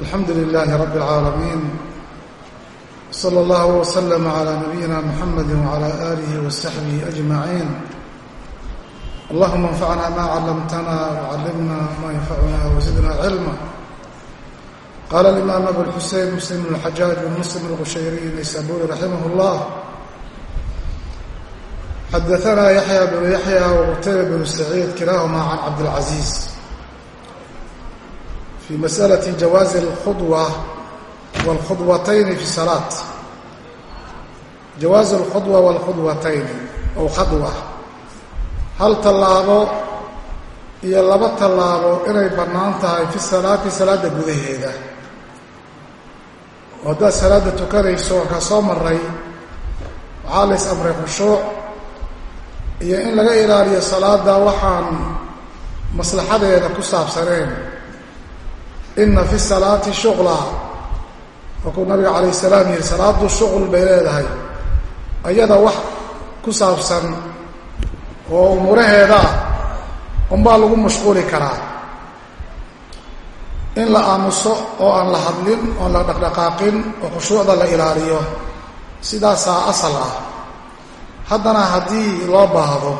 alxamdu lilaahi rabi اlcaalamiin sala allahu waslama calaa nabiyina muxamadi wcala aalihi wasaxbihi ajmaciin. Allahuma anfacna ma callamtana wcallimna ma yanfacuna wazidna cilma. Qaala alimaam abu lxusein muslim bn xajaaj bn muslim alqushayriy naysaburi raximah اllah xadaana yaxya bnu yaxya wqutayba bnu saciid kilaahuma can cabdilcaziiz fii masalati jawaazi alkhudwa waalkhudwatayni fi salaat jawaazu alkhudwa waalkhudwatayni ow khadwa hal tallaabo iyo laba tallaabo inay bannaan tahay fi salaati salaadda gudaheeda oo haddaad salaadda tukanayso oon kaa soo maray waxaa lays amray khushuuc iyo in laga ilaaliyo salaadda waxaan maslaxadeeda ku saabsaneen ina fi salaati shuqla. Markuu nabiga calayh salaam yihi salaadu shuqul bay leedahay. Ayada wax ku saabsan oo umuuraheeda ah unbaa lagu mashquuli karaa. In la aamuso oo aan la hadlin oon la dhaqdhaqaaqin oo khushuucda la ilaaliyo sidaasaa asal ah. Haddana haddii loo baahdo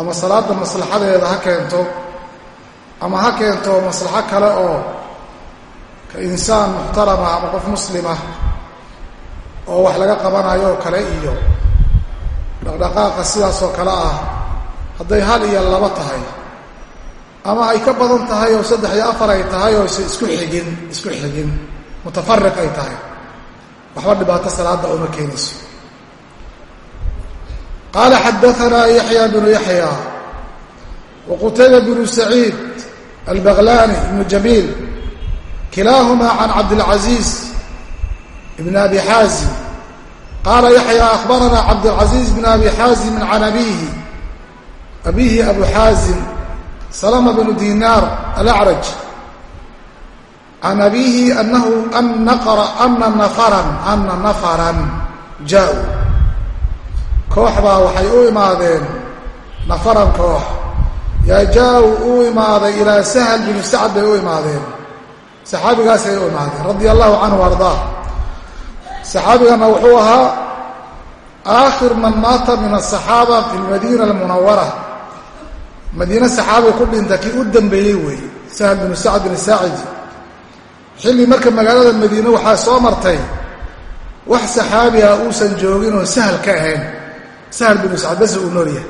ama salaadda maslaxadeeda ha keento ama ha keento maslaxo kale oo insaan muxtarama ama qof muslimah oo wax laga qabanayo oo kale iyo dhaqdhaqaaqa sidaasoo kale ah hadday hal iyo laba tahay ama ay ka badan tahay oo saddex iyo afar ay tahay oo se isku xigin isku xigin mutafariq ay tahay waxba dhibaato salaada uma keenayso. Qaala xadaanaa yaxya bnu yaxya wqutayba bnu saciid albaqlani ibnu jamiil kilaahuma can cabdilcaziiz ibn abi xaazim qaala yaxya akhbarana cabdilcaziiz bn abi xaazimin can abihi abihi abu xaazim salama bnu dinaar alacraj can abihi anahu ana nafaran ana nafaran jaa-u koox baa waxay u imaadeen nafaran koox yaa jaa-u uu imaaday ilaa sahal binu sacd bay u imaadeen saxaabigaasay u imaadeen radia allahu canhu ardaa saxaabigana wuxuu ahaa aakhir man maata min asaxaaba fi lmadiina almunawara madiine saxaabiga ku dhinta kii u dambeeyey weeye sahal binu sacd bin saacidi xilli marka magaalada madiine waxaa soo martay wax saxaabi ah uusan joogin oon sahal ka ahayn. Sahal binu sacd base uu noolyahay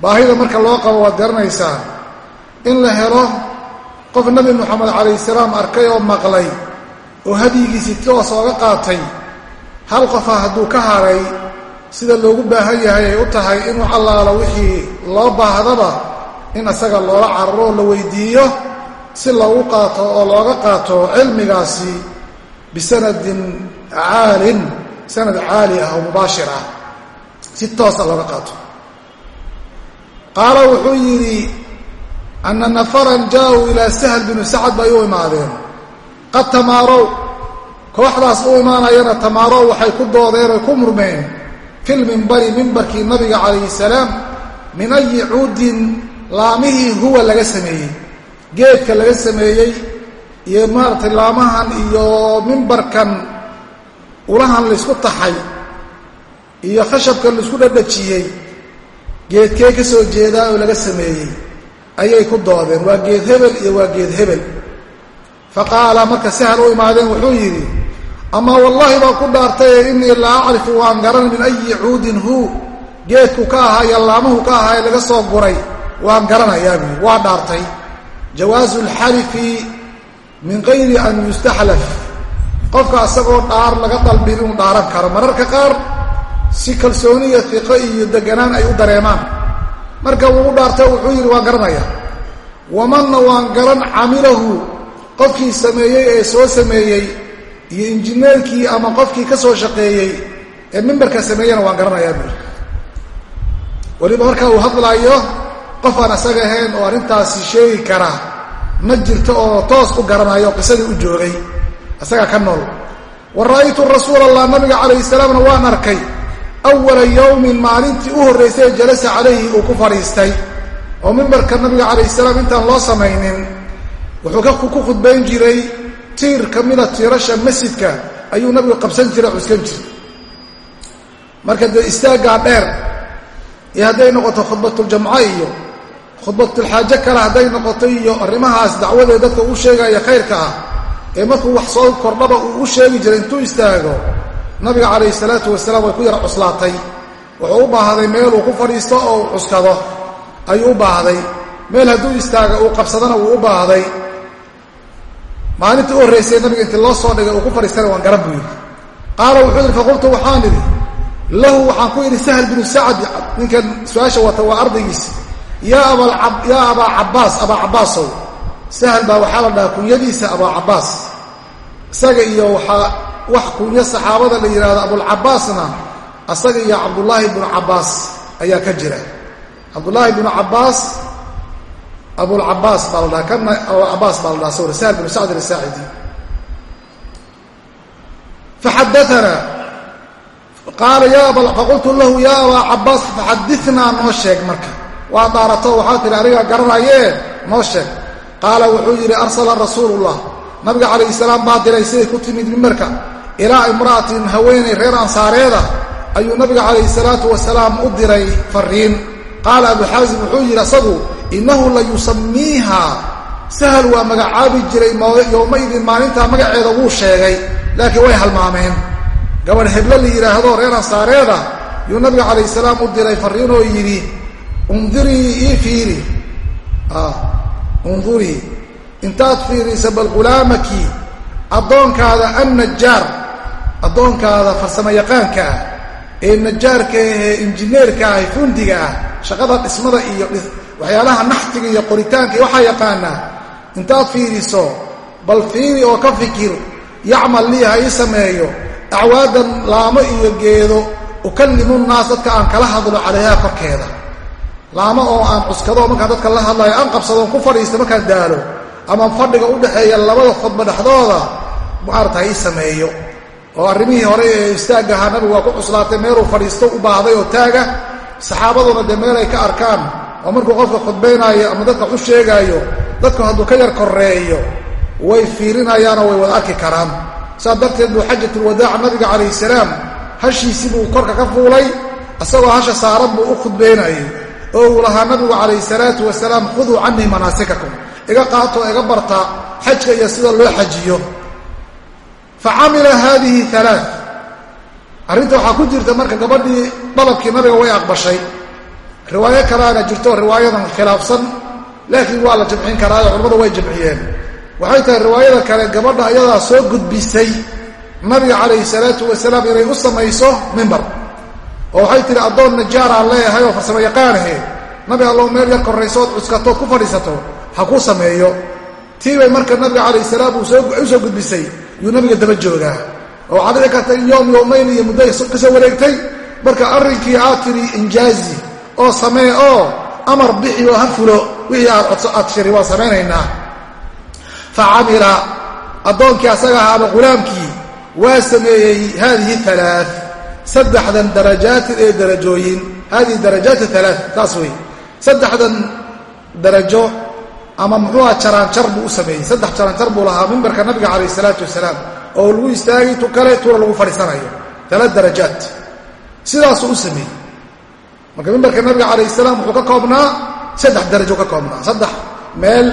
baahida marka loo qabo waad garanaysaa in la helo qof nabi moxamed calayh salaam arkay oo maqlay oo hadyigiisii toos ooga qaatay hal qofa hadduu ka haray sida loogu baahan yahay ay u tahay inuu callaalo wixii loo baahdaba in isaga loola cararo oo la weydiiyo si loogu qaato oo looga qaato cilmigaasi bisanadin caalin sanad caali ah oo mubaashir ah. Si toosa looga qaato. Qaala wuxuu yidhi ana nafaran jaa-uu ilaa sahl binu sacad bay u imaadeen qad tamaarow kooxdaas u imaanayana tamaarow waxay ku doodeen oy ku murmeen fil mimbari mimbarkii nabiga calayhi salaam min ayi cuudin laamihii huwa laga sameeyey geedka laga sameeyey iyo maaragtay laamahan iyo mimbarkan ulahan laysku taxay iyo khashabkan la isku dhadhajiyey geedkee ka soo jeedaa oo laga sameeyey ayay ku doodeen waa geed hebel iyo waa geed hebel. Fa qaala marka sahal u imaadeen wuxuu yidhi amaa wallaahi baa ku dhaartaye innii la acrifu waan garan min ayi cuudin hu. Geedku ka ahaa iyo laamuhu ka ahaa ee laga soo guray waan garanayaa buui waa dhaartay. Jawaasu lxalifi min gayri an yustaxlaf. Qofka isagoo dhaar laga dalbin inuu dhaaran karo mararka qaar si kalsooniya iqo iyo deganaan ay u dareemaan marka wuu u dhaartay wuxuu yidhi waan garanayaa wamanna waan garan camilahu qofkii sameeyey ee soo sameeyey iyo injineerkii ama qofkii ka soo shaqeeyey ee mimbarka sameeyena waan garanayaa buuri weliba marka uu hadlaayo qof aan isaga ahayn oo arrintaasi sheegi kara ma jirto oo toos u garanayo qisadii u joogay isaga ka nool. Wa ra'aytu rasuula allah nabiga calayhi salaamna waan arkay awala yowmin maalintii u horraysay jalasa calayhi uu ku fadhiistay oo mimbarka nabiga calayhi salaam intaan loo samaynin wuxuu ku khudbayn jiray tiir ka mida tiirasha masjidka ayuu nabigu qabsan jiray cuskan jiray marka dee istaaggaa dheer iyo hadday noqoto khudbatuljamco iyo khudbatulxaajo kale hadday noqoto iyo arrimahaas dacwadee dadka uu sheegaya khayrka ah ee markuu wax soo kordhaba uu u sheegi jiray intuu istaago nabiga calayhi salaatu wasalaam way ku yar cuslaatay. Wuxuu u baahday meeluu ku fadhiisto oo uu cuskado. Ayuu u baahday. Meel hadduu istaaga uu qabsadana wuu u baahday. Maalintii u horraysay nabiga intii loo soo dhigay uu ku fadhiistana waan garan buu yidhi. Qaala wuxuu yidhi faqultu waxaan idhi lahu waxaan ku idhi sahl binu sacad ninkan su'aasha wata waa ardaygiisi yaa abaa cabbaas abaa cabbaasow. Sahl baa waxaa la dhahaa kunyadiisa abaa cabbaas. Isaga iyo waxaa wax kunyo saxaabada la yidhahdo abulcabbaasna asaga iyo cabdullaahi bnu cabbaas ayaa ka jira. Cabdullaahi bnu cabbaas abulcabaas baa la dhaha kana abulcabaas baa la sawr sahl bnu sacd asaacidi faxadaana qaala ya faqultu lahu ya abaa cabaas faxadinaa noo sheeg marka. Waa daarato waxaa tihi aniga garanayee noo sheeg. Qaala wuxuu yidhi arsala rasuulullah nabiga calayhi salaam baa diray siday ku timid mimbarka. Ilaa imra'atin haweenay reer ansaareeda ayuu nabiga calayhi salaatu wasalaam u diray fariin. Qaala abuxaasim wuxuu yidhi asagu innahu la yusamiiha sahal waa magacaabi jiray yowmaidin maalintaa magaceeda wuu sheegay laakiin way halmaameen. Gabadh heblo la yidhaahdo reer ansaareeda yuu nabiga calayh salaam u diray fariinoo yidhi undirii ii fiiri. Undurii intaad fiiriisa bal ghulaamaki addoonkaada annajaar addoonkaada farsamo yaqaanka ah ee najaarka ahee injineerka ah fundiga ah shaqada dhismada iyo waxyaalaha naxtiga iyo qoritaanka iyo waxaa yaqaanaa intaad fiiriso bal fiiri oo ka fikir yacmal lii ha ii sameeyo acwaadan laamo iyo geedo ukallimu naas dadka aan kala hadlo calayhaa korkeeda. Laamo oo aan cuskado markaan dadka la hadlayo aan qabsadoon ku fadhiista markaan daalo ama fadhiga u dhexeeya labada khudba dhexdooda maarata ha ii sameeyo. Oo arrimihii hore ee istaagga ahaa nabigu waa ku cuslaatay meeluu fadhiisto u baahday oo taaga. Saxaabaduna dee meel ay ka arkaan oo markuu qofka khudbaynaayo ama dadka u sheegaayo dadku hadduu ka yar korreeyo way fiirinayaanoo way wada arki karaan. Saas darteed buu xajatulwadaaca nabiga calayhi salaam hashiisii buu korka ka fuulay isagoo hasha saaran buu u khudbaynayay. Oo uu lahaa nabigu calayhi salaatu wasalaam khuduu canii manaasikakum iga qaatoo iga barta xajka iyo sida loo xajiyo. Fa camila haadihi alaa arrinta waxaa ku jirta marka gabadhii dalabkii nabiga way aqbashay. Riwaayo kaleana jirto riwaayadan khilaafsan laakiin waa la jamcin karaayo culimmadu way jamciyeen waxay tahay riwaayada kale gabadha ayadaa soo gudbisay nabiga calayhi salaatu wasalaam inay u samayso mimbar oo waxay tihi addoon najaaraan leeyahay oo farsamo yaqaanahe. Nabi allow meel yar korraysood cuskatood ku fadhiisato ha kuu sameeyo. Tii bay marka nabiga calayhi salaam u soo gudbisay. Yuu nabiga daba joogaa. Oo waxaa dhici karta in yoom yowmayn iyo muddo ka soo wareegtay. Marka arrinkii aad tidhi injaazi oo samee oo amar bixi oo ha fulo wixii aad shiri waan samaynaynaa fa camila addoonkii asaga ahaa ama waa sameeyey haadihi alaa saddexdan darajaatin ee darajooyin. Haadihi darajaat alaa taas wey saddexdan darajo ama muxuuha jaraanjar buu u sameeyey. Saddex jaraanjar buu lahaa mimbarka nabiga calayh isalaatu wasalaam oo lagu istaagay tu kale tuna lagu fadhiisanayo tala darajaat sidaasuu u sameeyey. Marka mimbarka nabiga calayh salaam wuxuu ka koobnaa saddex darajo ka koobnaa. Saddex meel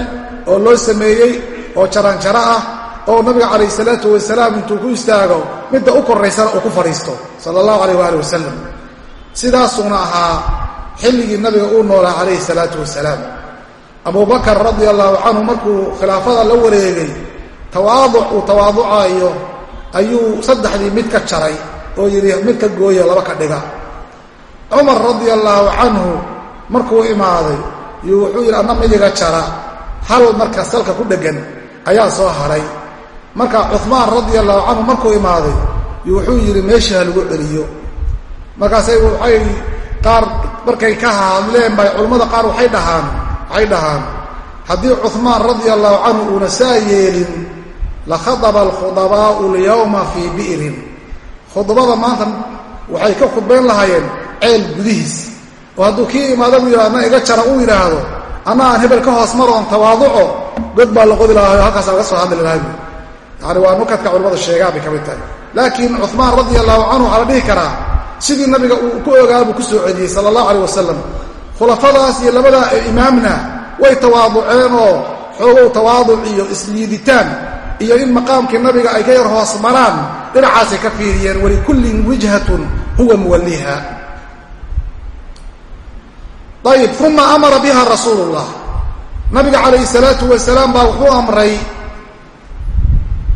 oo loo sameeyey oo jaraanjaro ah oo nabiga calayh salaatu wasalaam intuu ku istaago midda u koraysana uu ku fadhiisto sala allahu alayh waali wasalam sidaasuuna ahaa xilligii nabiga uu noolaa calayhi salaatu wasalaam abubakar radia allahu canhu markuu khilaafada la wareegay tawaaduc uu tawaaducaayo ayuu saddexdii mid ka jaray oo yidhi mid ka gooya laba ka dhiga. Cumar radia allaahu canhu markuu imaaday yuu wuxuu yidhi anna midiga jara hal marka salka ku dheggan ayaa soo haray. Marka cumaan radia allahu canhu markuu imaaday yuu wuxuu yidhi meeshii ha lagu celiyo. Markaasay waxay qaar markay ka hadleen bay culammada qaar waxay dhahaan waxay dhahaan haddii cumaan radia allahu canhu uuna saa yeelin lakhadaba alkhudabaa'u alyawma fii bi'rin. Khudbada maanta waxay ka khudbayn lahaayeen ceel gudihiis oo hadduu kii imaado buu yidhahdo na iga jara uu yidhaahdo anna aan hebel ka hoos maro oon tawaaduco god baa la qodi lahaa halkaas laga soo hadli buui yani waa nukadka culimmada sheegaan bay ka mid tahay. Laakiin cumaan radia allahu canhu waxaa la dhihi karaa sidii nabiga uu ku ogaa buu ku soo celiyey sala allahu aleyh wasalam khulafadaas iyo labada imaamna way tawaaduceen oo xoogow tawaaduc iyo isliiditaan iyo in maqaamkii nabiga ay ka yar hoos maraan dhinacaasay ka fiiriyeen walikullin wijhatun huwa muwalliha ayib uma amara biha rasuulu llah nabiga calayhi salaatu wasalaam baa wuxuu amray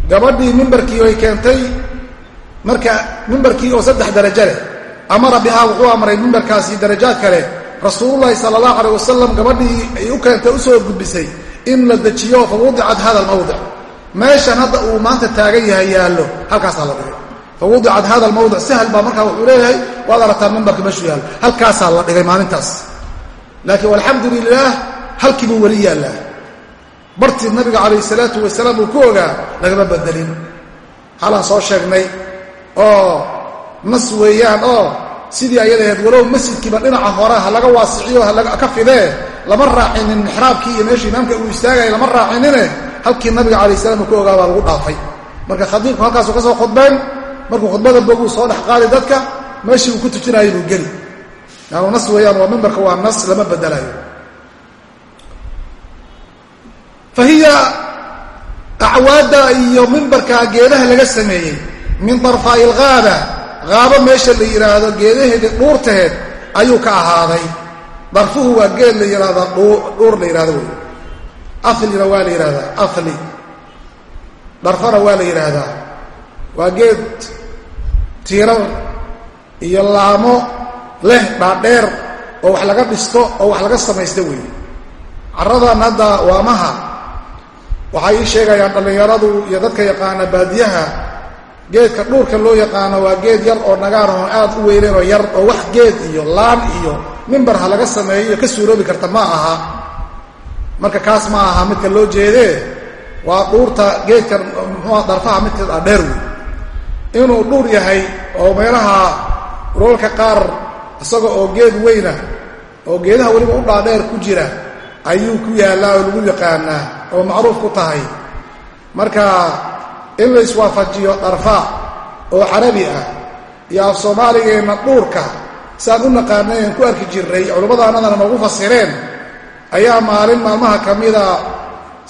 gabadhii mimbarkii ay keentay marka mimbarkii oo saddex darajo leh. Amara bihaa wuxuu amray mimbarkaasi darajaad kale rasuululahi sala allahu aleyh wasalam gabadhii ay u keentay u soo gudbisay in la dejiyo fa wudicat hada almawdic meeshan hadda uu maanta taagan yahay yaallo halkaasaa la dhigay. Fa wudicat hada almawdic sahal baa markaa wuxuu leeyahay waad aragtaa mimbarka meeshuu yaallo halkaasaa la dhigay maalintaas. Laakiin walxamdu lilaah halkii buu weli yaallaa. Bartii nabiga calayhi salaatu wasalaam uu ku ogaa lagama bedelin. Halaan soo sheegnay oo nas weeyaan oo sidii ayadaheed walow masjidkiiba dhinaca hore ha laga waasiciyo haka fidee lama raacinin mixraabkii iyo meeshii imaamka uu istaagaya lama raacinine halkii nabiga calayh salam uu ku ogaa baa lagu dhaafay. Marka khadiibku halkaasuu ka soo khudbayn markuu khudbada boguu soo dhex qaadi dadka meeshii uu ku tujinayay buu geli. Yaanu nas weeyaan waa mimbarka waa nas lama bedelayo. Fa hiya acwaadda iyo mimbarka geedaha laga sameeyey min darfaa'i alghaaba haabo meesha la yidhaahdo geedaheeda dhuurtaheed ayuu ka ahaaday. Darfuhu waa geed la yidhaahdaa dhuur la yidhahdo wey ahlina waa la yidhahdaa ahli dharfana waa la yidhaahdaa waa geed tiirar iyo laamo leh dhaadheer oo wax laga dhisto oo wax laga samaysta weeye carradan hadda waamaha waxay ii sheegayaan dhallinyaradu iyo dadka yaqaana baadiyaha geedka dhuurka loo yaqaano waa geed yar oo nagaan oo aad u weyneen oo yar oo wax geed iyo laan iyo mimbar ha laga sameeyo ka suuroobi karta ma aha. Marka kaas ma aha midka loo jeedee waa dhuurta geedkan muxuua darfaha midka dhaadheer wey inuu dhuur yahay oo meelaha dhulalka qaar isaga oo geed weyna oo geedaha weliba u dhaadheer ku jira ayuu ku yaallaa oo lagu yaqaanaa oo macruuf ku tahay. Marka in la iswaafajiyo dharfa oo carabi ah iyo af soomaaligeenna dhuurka saan u naqaanay aan ku arki jirray culimmadaannadana noogu fasireen ayaa maalin maalmaha ka mida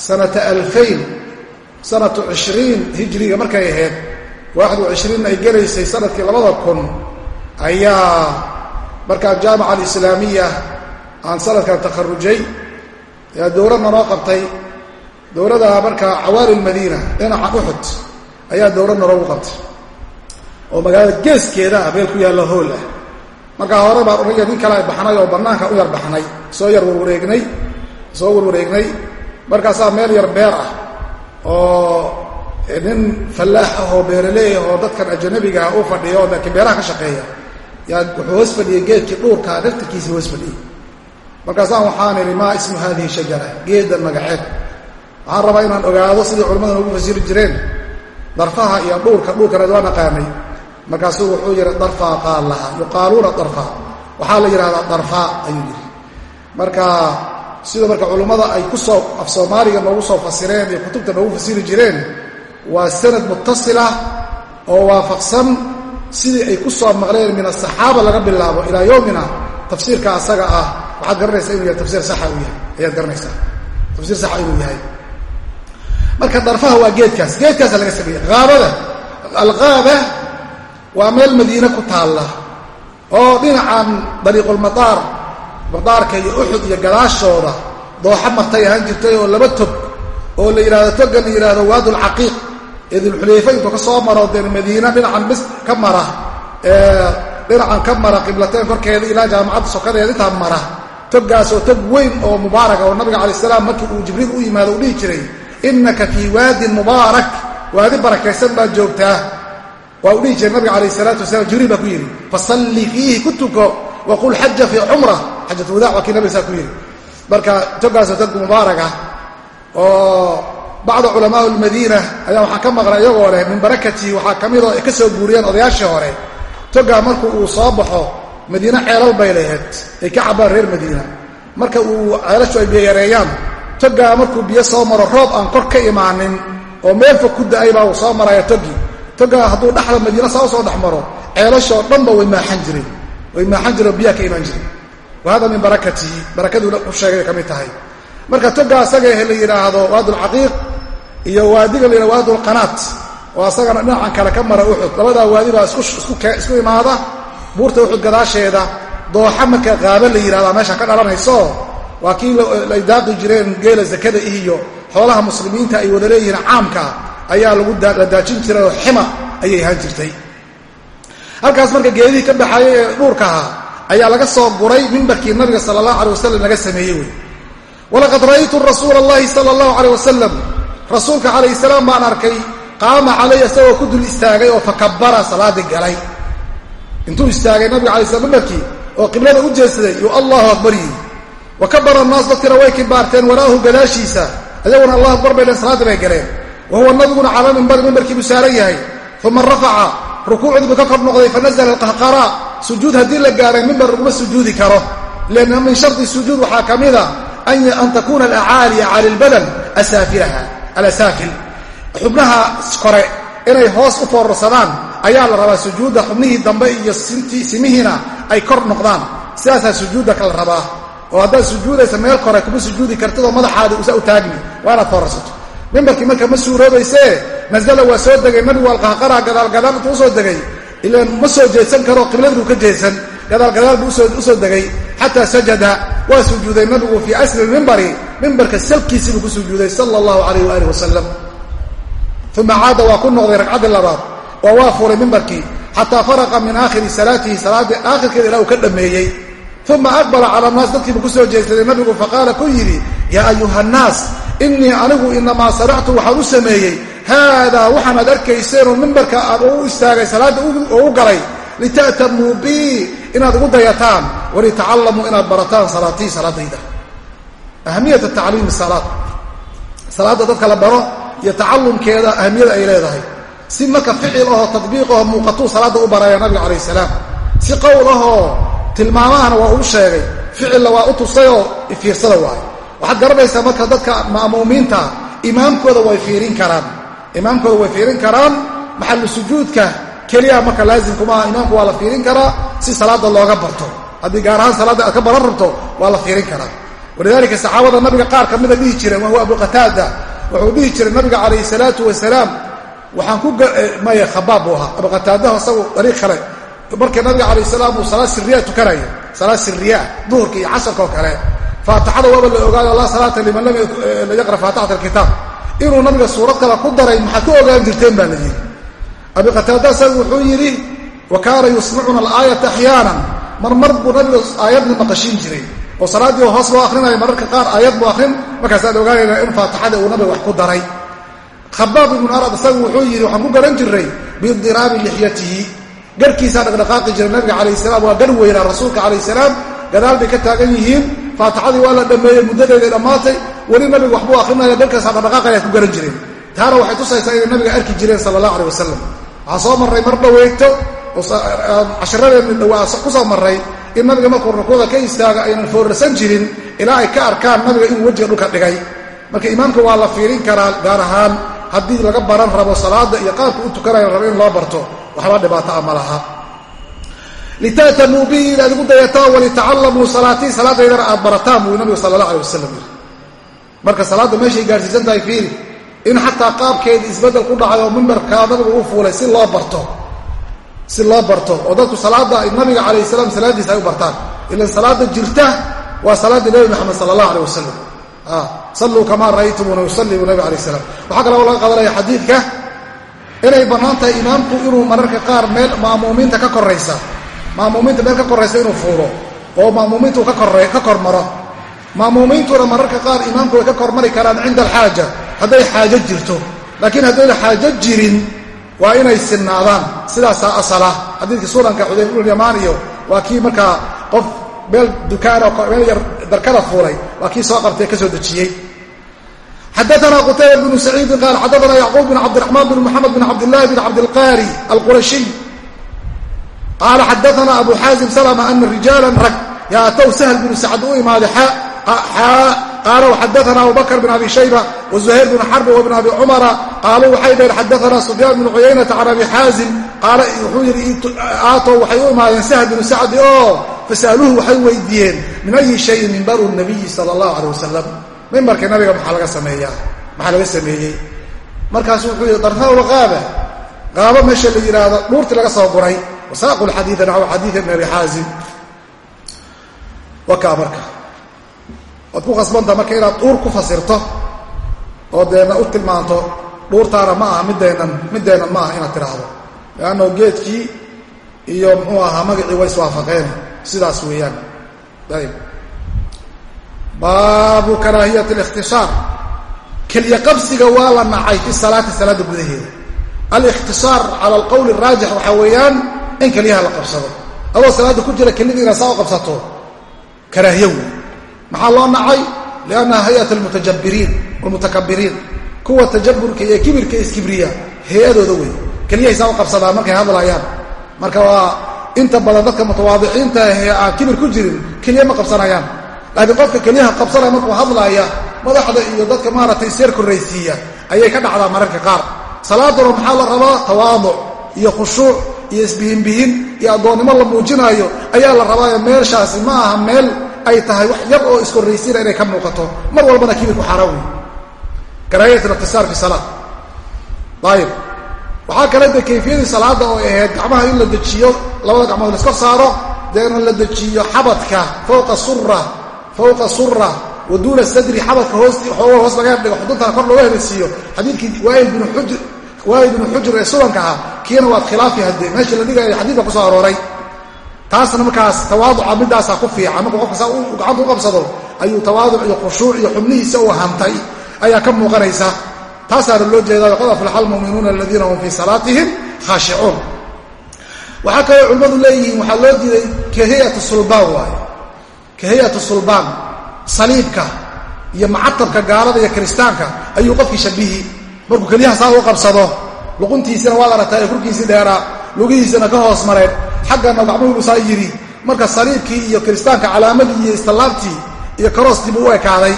sanata alfayn sanatu cishriin hijriga markay ahayd. Waaxdu cishriin ay gelaysay sannadkii labada kun ayaa markaa jaamica alislaamiya aan sanadkan takharujay yaa dowladna noo qabtay dowladda markaa cawaali lmadiina dhinaca uxud ayaa dowladna noogu qabtay. Oo magaalada geeskeeda ah meel ku yaalla hool ah. Markaa hore baan odhaya nin kale baxnay oo bannaanka u yar baxnay soo yar warwareegnay soo warwareegnay markaasaa meel yar beer ah oo nin fallaax ah oo beeraleey ah oo dadkan ajanabiga ah u fadhiyo oo laakiin beeraha ka shaqeeya yaa wuxuu hoos fadhiyey geedkii dhuurkaa dhaftarkiisii hoos fadhiyey markaasaan waxaan idhi maa ismu haadihi shajara geeddan magaceed waxaan rabaa inaan ogaado sidii culimmada noogu fasiri jireen. Darfaha iyo dhuurka dhuurkana waa naqaanay. Markaasuu wuxuu yihi darfaa qaal laha yuqaaluuna darfa. Waxaa la yidhahdaa darfaa ayuu yidhi marka sida marka culimmada ay ku soo af soomaaliga noogu soo fasireen iyo kutubta noogu fasiri jireen waa sanad muttasilah oo waafaqsan sidii ay ku soo maqleen min asaxaaba laga bilaabo ilaa yowmina tafsiirka asaga ah waxaad garanaysaa inuu yahay tafsiir saxa uu yahay. Ayaad garanaysaa. Tafsiir saxa inuu yahay marka darfaha waa geedkaas. Geedkaasa laga sameeyey haabada alghaaba waa meel madiine ku taalla oo dhinacan dariiqulmadaar madaarka iyo uxud iyo gadaashooda dooxa martay ahaan jirtay oo laba tog oo la yidhahdo toga la yidhahdo waadulcaqiiq ee dulxulayfa intuu ka soo maro dee madiina dhinacan bis ka mara dhinacan ka mara qiblateen korkeeda ilaa jaamacadda sokadeeda intaa mara. Toggaasoo tog weyn oo mubaaraka oo nabiga calai salaam markii uu jibriil u yimaado uu dhihi jiray innaka fii waadin mubaarak. Waadi barakaysan baad joogtaa waa uu dhihi jiray nabiga calayh salaatu wasalaam jibriil baa ku yidhi fasalli fiihi ku tuko waqul xaja fii cumra. Xajatulwadac waa kii nabiga saa ku yidhi. Marka toggaasoo tog mubaaraka oo bacda culamaa lmadiina ayaa waxaan ka maqlay iyagoo leh min barakatii waxaa ka midoo ay ka soo guuriyeen odayaashii hore. Togaa marku uu soo baxo madiine ceelal bay lahayd ay ka cabbaan reer madiina. Marka uu ceelashu ay biyo yareeyaan togaa markuu biyo soo maro roob aan kor ka imaanin oo meel fog ku da'ay baa soo maraya togi togaa hadduu dhexda madiina saa u soo dhex maro ceelashoo dhanba way maaxan jireen. Way maaxan jireen biyaha ka imaan jireen. Wa min barakatihi barakaduu u sheegay ka mid tahay. Marka toga asaga ehe la yidhaahdo waadulcaqiiq iyo waadiga la yidhahdo waadulqanaat oo asagana dhinacan kale ka mara uxud labadaa waadi baa isku imaada. Buurta uxud gadaasheeda dooxa marka qaaba la yidhahdaa meesha ka dhalanayso waa kii ay daaqi jireen geela zakada iyo xoolaha muslimiinta ay wada leeyihiin caamka ayaa lagu la daajin jiray oo xima ayay ahaan jirtay. Halkaas marka geedihii ka baxaayay ee dhuurkaha ayaa laga soo guray mimbarkii nabiga sala allahu alay wasalam laga sameeyey wey walaqad ra'aytu rasuula allahi sala allahu aleyh wasalam rasuulka calayhi salaam baan arkay qaama calay isagoo ku dul istaagay oo fakabara salaadii galay. Intuu istaagay nabiga alay slam mimbarkii oo qiblada u jeedsaday yuu allahu akbar yidhi wa kabara annaas dadkina way kibaarteen waraahu gadaashiisa. Ayaguna allahu akbar bay dheen salaaddii bay galeen. Wa huwa nabiguna calaa mimbari mimbarkii buu saaran yahay. Uma rafaca rukuucdii buu ka kor noqday fanazla alqahqara. Sujuud haddii la gaaray mimbar laguma sujuudi karo. Lianna min shardi sujuud waxaa ka mida an takuuna alacaaliya cala lbadan alasaafil. Xubnaha kore inay hoos u foorarsadaan ayaa la rabaa sujuudda xubnihii dambe iyo simihiina ay kor noqdaan. Sidaasaa sujuudda kala rabaa oo haddaad sujuudaysa meel kore kuma sujuudi kartid oo madaxaada usa u taagni. Waa inaad foorarsato. Mimbarkii marka ma suuroobaysee nasala waa soo degay nabigu alqahqara gadaalgadaal intuu u soo degay. Ilaan ma soo jeedsan karo qibladuu ka jeedsan gadaalgadaal buu u soo degay. Xataa sajada waa sujuuday nabigu fii asli mimbari mimbarka salkiisii buu ku sujuuday sala allahu calayh waaalih wasalam uma caada waa ku noqday ragcaddii labaad. Oo waa furay mimbarkii xataa faraqa min aakhiri salaatihi salaaddii aakhirkeeda ilaa uu ka dhammeeyey uma aqbala cala annaas dadkiibuu ku soo jeedsaday nabigu faqaala ku yidhi yaa ayuha annaas innii anigu inamaa saractu waxaan u sameeyey haadaa waxaanaad arkayseenoo mimbarka aad u istaagay salaadda oo u galay lita'tamuu bii inaad ugu dayataan walitacallamuu inaad barataan salaatii salaadayda ahamiyata tacliimi salaad salaadda dadka la baro iyo tacallumkeeda ahamiyada ay leedahay si marka ficil ahoo tadbiiq ahoo muuqatuu salaadda u baraya nabiga calayh salaam si qowl ahoo tilmaamahana waa uu sheegay ficilla waa u tusayoo ifiirsada waayo waxaad garanaysaa marka dadka ma'muumiinta imaamkooda way fiirin karaan. Imaamkooda way fiirin karaan maxallu sujuudka keliya marka laazimkumaha imaamku waa la fiirin karaa si salaada looga barto. Haddii gaar ahaan salaadda aad ka baran rabto waa la fiirin karaa. Walidaalika saxaabada nabiga qaar ka mida dhihi jireen wahuwa abu qataada wuxuu dhihi jiray nabiga calayhi salaatu wasalaam waxaan ku maya khabaab buu ahaa. Abu isagu dariiq kale markii nabiga calayh salaam uu salaad siriya tukanaya salaad siriya duhurka iyo casarka oo kale faatixada waaba la ogaayo laa salaata liman lam yaqra faatixata alkitaab. Inuu nabiga suurad kale ku daray maxaad ku ogaan jirteen? baa la yidhi. Abi qataada isagu wuxuu yidhi wa kaana yusmicuna alaayata axyaanan marmar buu nabiga aayadna maqashiin jiray. Oo salaaddii hoos loo akhrinayo mararka qaar aayad buu akhrin markaasaad ogaanayna in faatixada uu nabiga wax ku daray. Khabaab ibnu arad isagu wuxuu yidhi waxaan ku garan jiray biindiraabi lixyatihi garhkiisaa dhaqdhaqaaqi jiray nabiga calayh salaam waa gar weynaa rasuulka calayh salaam. Gadaal bay ka taagan yihiin faatixadii waa la dhammeeyey muddadeeday dhammaatay. Weli nabiga waxbuu akrinaya garhkaasaa dhaqdhaqaaqaya ku garan jireen taana waxay tusaysaa inay nabiga arki jireen sala allah aleh wasalam waxaa soo marray mar dhaweegto cashiradeenni dhawaa ku soo marray in nabiga markuu rukuuda ka istaaga aynan foorarsan jirin ilaa ay ka arkaan nabiga inuu wejiga dhulka dhigay. Marka imaamka waa la fiirin karaa gaar ahaan haddii laga baran rabo salaada iyo qaabka u tukanaya rabo in loo barto waxba dhibaato a ma laha. Lita'tamuu bihi inaad igu dayataan walitacallamuu salaatii salaadaydana aad barataan buu nabigu sala allah aleh wasalam yiri. Marka salaadda meeshay gaadhsiisan tahay fiiri in xataa qaabkeeda isbeddel ku dhacay oo mimbarkaa nabigu u fuulay si loo barto si loo barto oo dadku salaadda nabiga calayh salaam salaaddiisa ay u bartaan. Ilan salaadda jirta waa salaaddii nebi maxamed sala allah aleh wasalam salluu kamaa ra'aytumuna yusalli buu nabi alayh salaam. Waxaa kaloo laga qadanaya inay bannaan tahay imaamku inuu mararka qaar meel ma'muumiinta ka koraysa. Ma'muumiinta meel ka koraysa inuu fuulo. Oo ma'muumiintu ka ka kormaro. Ma'muumiintuna mararka qaar imaamku way ka kormari karaan cinda alxaaja. Hadday xaajo jirto. Laakiin haddayna xaajo jirin waa inay sinnaadaan. Sidaasaa asala. Xadiidkii sunanka xudayf iyo waa kii markaa qof meel dukaan oo meel yar darkada fuulay waa kii soo qabtay ka soo dejiyey xadaana qutayba bnu saciidin qaal xadaana yacquub bn cabdiraxmaan bn moxamed bn cabdillahi bn cabdilqaari alqurashiy qaala xadaana abu xaazim salma ana rijaalan rag yaatow sahl bnu sacd u imaaday qaala xadaana abubakr bn abi shayba wazuhayr bn xarbi wbn abi cumara qaaluu waxay dhaheen xadaana sufyaan bnu cuyaynata can abi xaazim qaala wuxuu yidhi aatow waxay u imaadeen sahl bnu sacdi oo fasa'aluuhu waxay weydiiyeen min ayi shayin mimbaru nabiyi sala allahu caleh wasalam mimbarka nabiga maxaa laga sameeyaa maxaa laga sameeyey? Markaasu wuxuu yidhi darnaul qaaba. Qaabo meesha la yidhaahdo dhuurtii laga soo guray. Wasaaqu lxadiida naxw xadiid ibn abi xaazim wakaa marka. Waad ku khasbanta marka inaad dhuur ku fasirto oo deena u tilmaanto dhuurtaana ma aha middeennan middeennan ma aha inaad tidhaahdo leanno geedkii iyo muxuu ahaa magacii way iswaafaqeen sidaas weeyaan. Ayb baabu karaahiyat اlاkhtisaar kelya qabsiga waa la nacay fi salaati salaada gudaheeda alikhtisaar cala alqowl الraajix waxaa weeyaan in kelyaha la qabsado adoo salaada ku jira kelidii inaad saa u qabsato karaahiyo wey maxaa loo nacay liannaha hayat almutajabiriin walmutakabiriin kuwa tajaburka iyo kibirka iskibriya hay-adooda wey kelyahay saa u qabsadaan markay hadlayaan marka waa inta badan dadka mutawaadiciinta ahee aan kibir ku jirin kelya ma qabsanayaan laakiin qofka kelyaha qabsanaya markuu hadlaaya madaxda iyo dadka maaragtay seer korraysiiya ayay ka dhacdaa mararka qaar. Salaaduna maxaa la rabaa? Tawaaduc iyo khushuuc iyo isbihinbihin iyo addoonnimo la muujinaayo ayaa la rabaayo meeshaasi ma aha meel ay tahay wax yar oo iskorraysiina inay ka muuqato. Mar walbana kibirku xaaraan wey fi salaa ayib waxaa kale de kayfiyadii salaada oo ahayd gacmaha in la dejiyo labada gacmood la iskor saaro deena la dejiyo xabadka fowqa sura fowqa sura wa duuna sadri xabadka xooga hoos laga dhigo xuduntana kor looga helisiiyo xadiidkii waayil binu xujr ee suganka ahaa kiina waad khilaafi haddee. Meesha la dhigayo xadiidka ku soo arooray. Taasna markaas tawaaduca midaasaa ku fiican. Markuu qofka saa gacanta u qabsado ayuu tawaaduc iyo khushuuc iyo xubnihiisa u hantay ayaa ka muuqanaysa. Taasaana loo jeedaa qad aflaxa almu'minuuna aladiina hum fii salaatihim khaashicuun waxaa kaloo culimmadu leeyihiin waxaa loo kaheyatu sulbaan saliibka iyo macatabka gaalada iyo kristaanka ayuu qofkii shabihi markuu kelyaha saa u qabsado luquntiisina waad aragtaa ee kurkiisii dheeraa lugihiisina ka hoos mareen xaggana gacmuhulu saa yidhi marka saliibkii iyo kristaanka calaamadii iyo istallaabtii iyo karoostii buu u ekaaday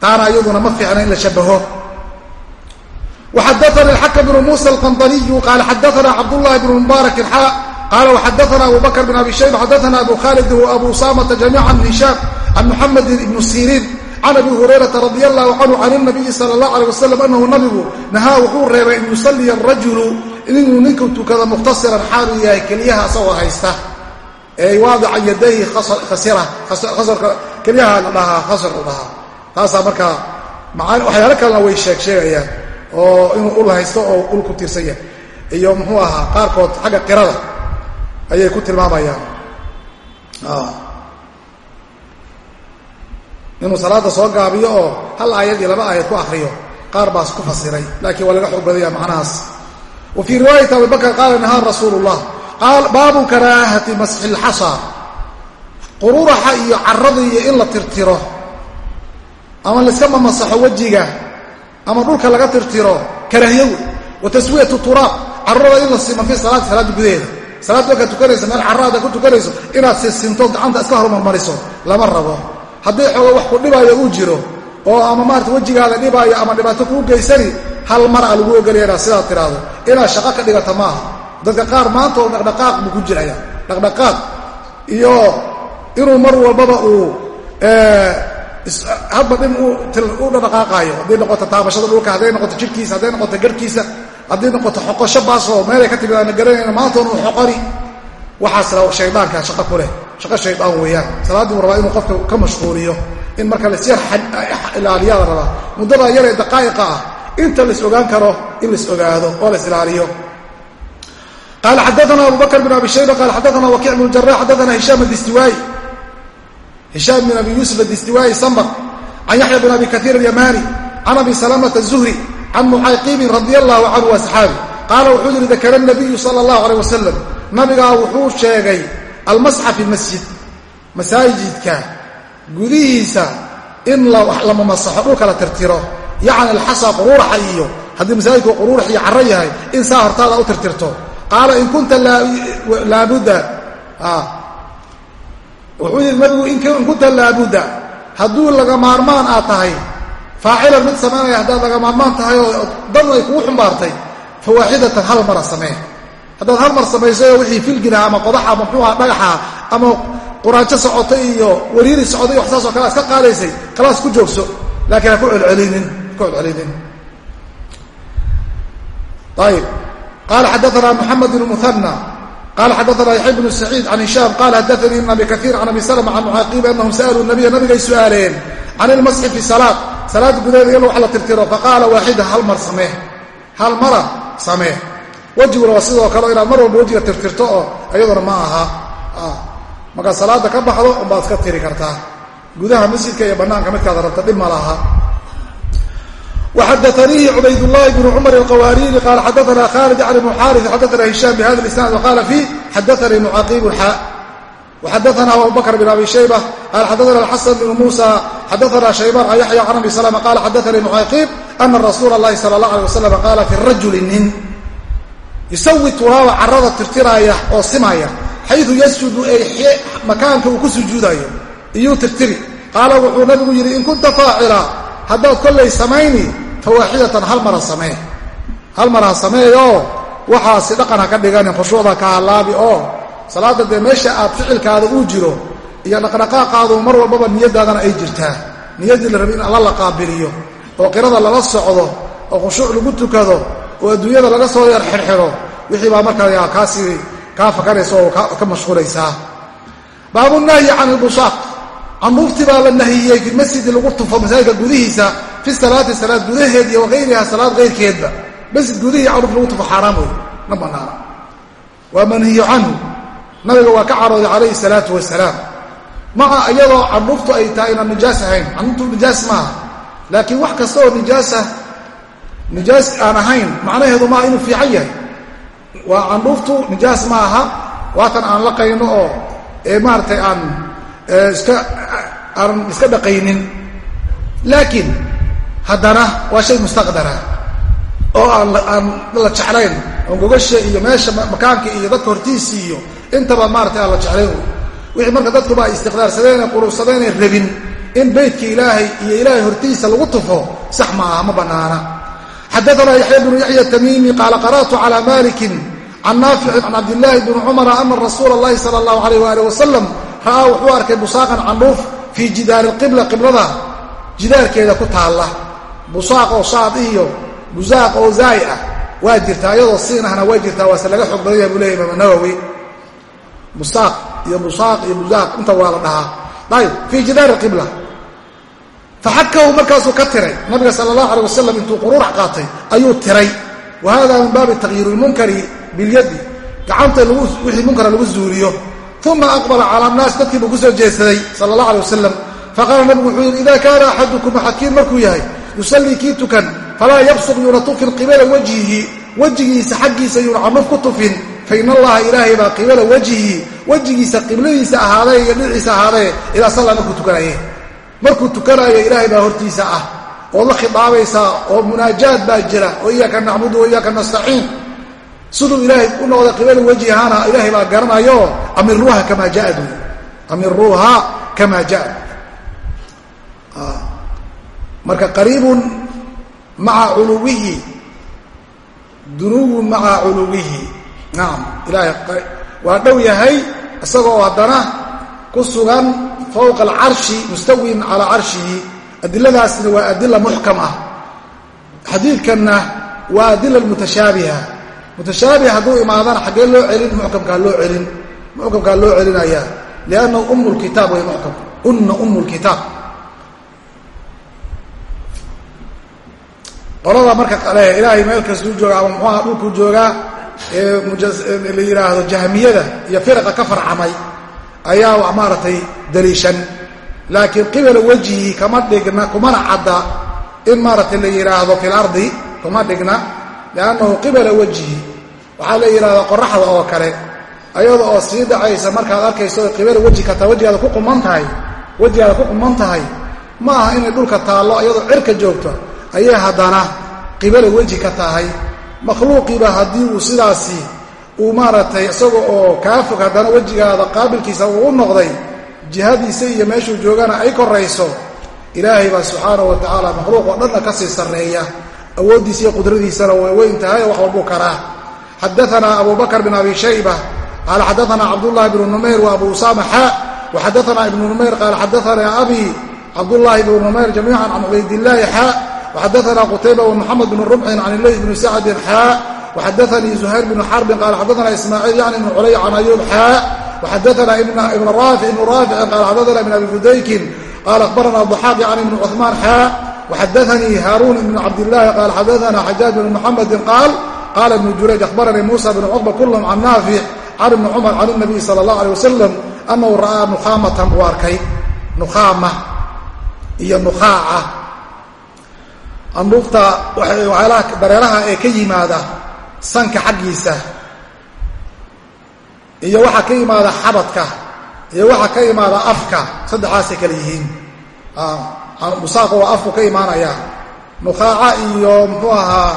taana iyaduna ma fiicna in la shabaho waxadaana alxakam bnu muusa alqandaniyu qaala xadaana cabdullahi bnu mubaarak xa qال وxadثna أبو بكر بن أبي شhيب xadثna أبو khالد وأبو سامة جميعا عن هiشام عن محمد بن سيrين عن أبي هريرة رضي الله عنه عن النبي صلى الله عليه وسلم أنhu nabigu نahاa wuxuu reebay an يuصليa الرaجuل inuu ninku tukado مkhtaصiran xaalu yahay kelyaha asagoo haysta ee waadica yadayhi khasrka kelyaha la dhahaa khasr la dhahaa taasaa markaa waxyaalo kalena way sheeg sheegayaan oo inuu ul haysto oo ul ku tiirsan yahay iyo muxuu ahaa qaarkood xagga qirada ayay ku tilmaamayaan. Inuu salaada soo gaabiyo oo hal aayad iyo laba aayad ku akriyo qaar baas ku fasiray laakiin waa laga xoog badaya macnahaas. Wa fii riwaayati abi bakr qaala nahaa rasuulu llah baabu karaahati masxi lxasa qururaxa iyo carada iyo in la tirtiro ama laiska mamasaxo wejiga ama dhulka laga tirtiro karaahiyo wey wa taswiyatu turaab carrada in la simo fii salaati salaada gudaheeda salaad markaad tukanayso meel carraada ku tukanayso inaad sisinto gacanta iska hormarmariso lama rabo. Haddii xooga wax ku dhibaayo uu jiro oo ama maarata wejigaada dhibaayo ama dhibaato kuu geysani hal mar a lagu ogolaya inaad sidaad tidhaahdo inaad shaqo ka dhigata maaha. Dadka qaar maanta oo dhaqdhaqaaq buu ku jiraya dhaqdhaqaaq. Iyo inuu mar walbaba uu hadba dhin u dhaqaaqaayo hadday noqoto taabashada dhulka hadday noqoto jidhkiisa hadday noqoto garhkiisa hadday noqoto xoqosho baasoo meelay ka timid aana garanayna maantoon uu xoqoni waxaas shaydaanka shaqo ku leh. Shaqo shaydaan weeyaan. Salaaddii u rabaa inuu qofka ka mashquuliyo in marka lasyar ilaaliyaa la rabaa. Muddada yaree daqaa'iqa ah. Inta lais ogaan karo in lais ogaado oo lais ilaaliyo. Qaala xadaana abu bakr bn abi shayba qaala xadaana wakiic bn jarax xadaana hishaam adistiwaayi hishaam bn abi yuusuf adistiwaayi samr can yaxya bn abi kaiir alyamani can abi salamata الzuhri can mucayqiibin radi allahu canhu waa saxaabi qaala wuxuu yihi dakara nabiyu sala allahu aleyh wasalam nabigaa wuxuu sheegay almasxa fi masjid masaajidka gudihiisa in lama masaxo dhulka la tirtiro. Yacni alxasa quruuraxa iyo haddii masaajidku quruurax iyo carro yahay in saa hortaada u tirtirto. Qaala in kunta laabudda wuxuu yidhi nabigu in kunta laabudda hadduu laga maarmaan aad tahay faacilan mid samaynaya haddaad laga maarmaan tahay oo dan ay kugu xumbaartay fa waaxidatan hal mara samee. Haddaad hal mar samaysayoo wixii filgina ama qodaxa ama muxuuha dhagaxa ama quraanjo socotay iyo wariiri socotay iyo wax saasoo kale iska qaadaysay khalaas ku joogso. Laakiin ha ku celcelinin ku celcelinin. Ayib qala xadaana muxamed bn muhanى qala xadaana yaxya bnu saciid can hishaam. Qala xadaanii ibn abi kaiir can abi slma can mucaaqibi anahum sa'aluu nabiya nabigay su'aaleen. Can ilmasxi salaada gudaheeda in wax la tirtiro faqaala waaxida hal mar samee hal mara samee wejiguna waa sidoo kale inaad mar walba wejiga tirtirto oo iyaduna ma aha markaad salaada ka baxdo unbaad iska tiri kartaa gudaha masjidka iyo banaanka midkaad rabta dhib ma laha وxadثnيi cubaydاللahi بن cmر الqwاrيri qال xadثna khالد عن المxاrث xadثna هiشام بhda الاسناaد وqال فيه xadثnii معaقيب xا وxadثna أbو بكر بن أbي شhيبة qال xadثna الxسن بن موسى xadثna شhيبان عن يحيى عن أبي سلمة qال xadثnii معaقيب أنa رasuul الlahi salى الله عليه وسلم qاala في الرaجuل nin yusawi turaaba carada tirtiraya oo simaya xayثu ysjudu ay makaanka uu ku sujuudayo iyuu tirtiri qaala wuxuu nabigu yidhi in kunta faacila haddaad kollay samayni fawaaxidatan hal mara samee hal mar ha sameeyoo waxaasi dhaqan ha ka dhiganin khushuucda ka halaabi oo salaadda dee meesha aad ficilkaada uu jiro iyo dhaqdhaqaaqaadu mar walbaba niyadaadana ay jirtaa. Niyaddii la rabi in alla la qaabiliyo oo qirada lala socdo oo khushuuc lagu tukado oo adduunyada laga soo yar xirxiro wixii baa markaa kaasii kaa fakanaysa oo ka mashquulaysaa. Baabunahyi can ilbusaaq canuuftii baa la nahiyey fi masjidi lagu tufo masaajidka gudihiisa fi salaati salaad gudaheed iyo wagayriha salaad kayrkeedba masjid gudihii canuuf lagu tufo xaaraam wey ma banaana waa manhiyu canhu nabiga waa ka carooday calayhi salaatu wasalaam maca iyadoo canuuftu ay tahay inaan nijaas ahayn. Canuuftu nijaas maaha. Laakiin wax kasta oo nijaasa nijaas aan ahayn macnaheedu maaha inuu fiican yahay. Waa canuuftu nijaas ma aha waatan aan la qayno oo ee maaratay aan iska aan iska dhaqaynin. Laakiin haddana waa shay mustaqdara oo aan la jeclayn oon gogasha iyo meesha makaanka iyo dadka hortiisii iyo intaba maaratay aan la jeclayn. Wixii marka dadkuba ay istiqdaarsadeen quruursadeenay rabin in beytka ilaahay iyo ilaahay hortiisa lagu tufo sax ma aha ma bannaana xadaana yaxya bnu yaxya tamiimi qaala qara'tu cala malikin can naaficin can cabdillaahi bni cumara ana rasuula اllahi sala allahu alayh waalih wasalam ra'aa wuxuu arkay busaaqan candhuuf fii jidaari lqibla qiblada jidaarkeeda ku taalla. Busaaq oo shaad iyo busaaq oo zaay ah waa jirtaa iyadoo siin waa jirtaa waase laga xog badan yaha buu leya imaam nawowi busaaq iyo busaaq iyo busaaq inta waa la dhahaa. Ayb fii jidaari qibla faxakahu markaasuu ka tiray. Nabiga sala allahu alay wasalam intuu quruurax qaatay ayuu tiray. Wa hada min baabi takyiiri lmunkari bilyadi gacanta wixii munkara lagu zuuliyo uma aqbala cala annaas dadkii buu ku soo jeedsaday sala allah alay wasalam faqaala nabigu wuxuu yidhi ida kaana axadukum axadkiin markuu yahay yusallii kii tukan falaa yabsuq yuuna tufin qibala wajhihi wejigiisa xaggiisa yuuna canuf ku tufin fain allaha ilaahay baa qibala wajhihi wejigiisa qibladiisa ahaaday iyo dhinaciisa ahaaday idaa sallaa markuu tukanaye markuu tukanayo ilaahay baa hortiisa ah ood la khidaabaysaa oo munaajaad baa jira oo iyaaka nacbudu wa iyaaka nastaciin. Siduu ilaahay u noqda qibala wejihana ilaahay baa garanayo amiruuha kamaa jaad wy amiruuha kamaa jaad marka qariibun maca culuwihi dunuwun maca culuwihi. Nacam ilaahay waa dhow yahay isagoo haddana ku sugan fowqa alcarshi mustawin calaa carshihi. Adiladaasna waa adila muxkam ah. Xadiidkanna waa adila mutashaabiha mutashaabih hadduu imaadana xaggee loo celin muxkamkaa loo celin muxkamkaa loo celinayaa. Liannahu umu lkitaab way muxkamka unna umu lkitaab qolada marka kale ilaahay meel kastuu jooga ama muxuaha dhulkuu joogaa ee la yidhaahdo jahmiyada iyo firaqa ka farcamay ayaa maaragtay daliishan. Laakiin qibala wejhi kama dhigna kumana cadda in maaragtay la yidhaahdo fi lardi kuma dhigna liannahu qibala wejhi waxaa la yidhahdaa qoraxda oo kale ayada oo sii dhacaysa markaad arkayso qibala weji kataa wejigaada ku quman tahay wejigaada ku quman tahay ma aha inay dhulka taallo iyadoo cirka joogto ayay haddana qibala weji ka tahay. Makhluuqiiba haddii uu sidaasi uu maaragtay isaga oo kaa fog haddana wejigaada qaabilkiisa uu u noqday jihadiisa iyo meeshuu joogana ay korayso ilaahay baa subxaanahu wa tacaala makhluuq oo dhanna ka sii sarreeya. Awooddiisa iyo qudradiisana way weyn tahay wax walbuu karaa. Xadaanaa abu bin abi shayba qaala xadaanaa cabdullahi bnu numayr wa abu usaama xaa waxadaanaa ibnu numayr qaala xadaanaa abi cabdullahi bnu numayr jamiican can cubaydillaahi xaa waxadaanaa qutayba wmuxamed bn rumxin can ilayh bni sacdin xaa waxadaanii zuhayr bnu xarbin qaala xadaanaa ismaaciil yani ibnu culay can ayuub xaa waxadaanaa ibn raafic ibnu raaficin qaala xadaanaa ibn abi fudaykin qaala akhbarana daxaaq yani ibnu cuثmaan xaa waxadaanii haaruun ibnu cabdillaahi qaala xadaanaa xajaaj bn muxamedin qaal qaala ibnu jurayj akhbaranii muusa bn cuqba kulhm can naafic can ibni cumar can اnabiy sala اllah alيh wasalam anahu ra'aa nukhaamatan buu arkay nukhaama iyo nukhaaca anduufta waxyaalaha dareeraha ee ka yimaada sanka xaggiisa iyo waxaa ka yimaada xabadka iyo waxaa ka yimaada afka saddexaasay kale yihiin. Musaaqa waa afku ka imaanaya. Nukhaaca iyo muxuu ahaa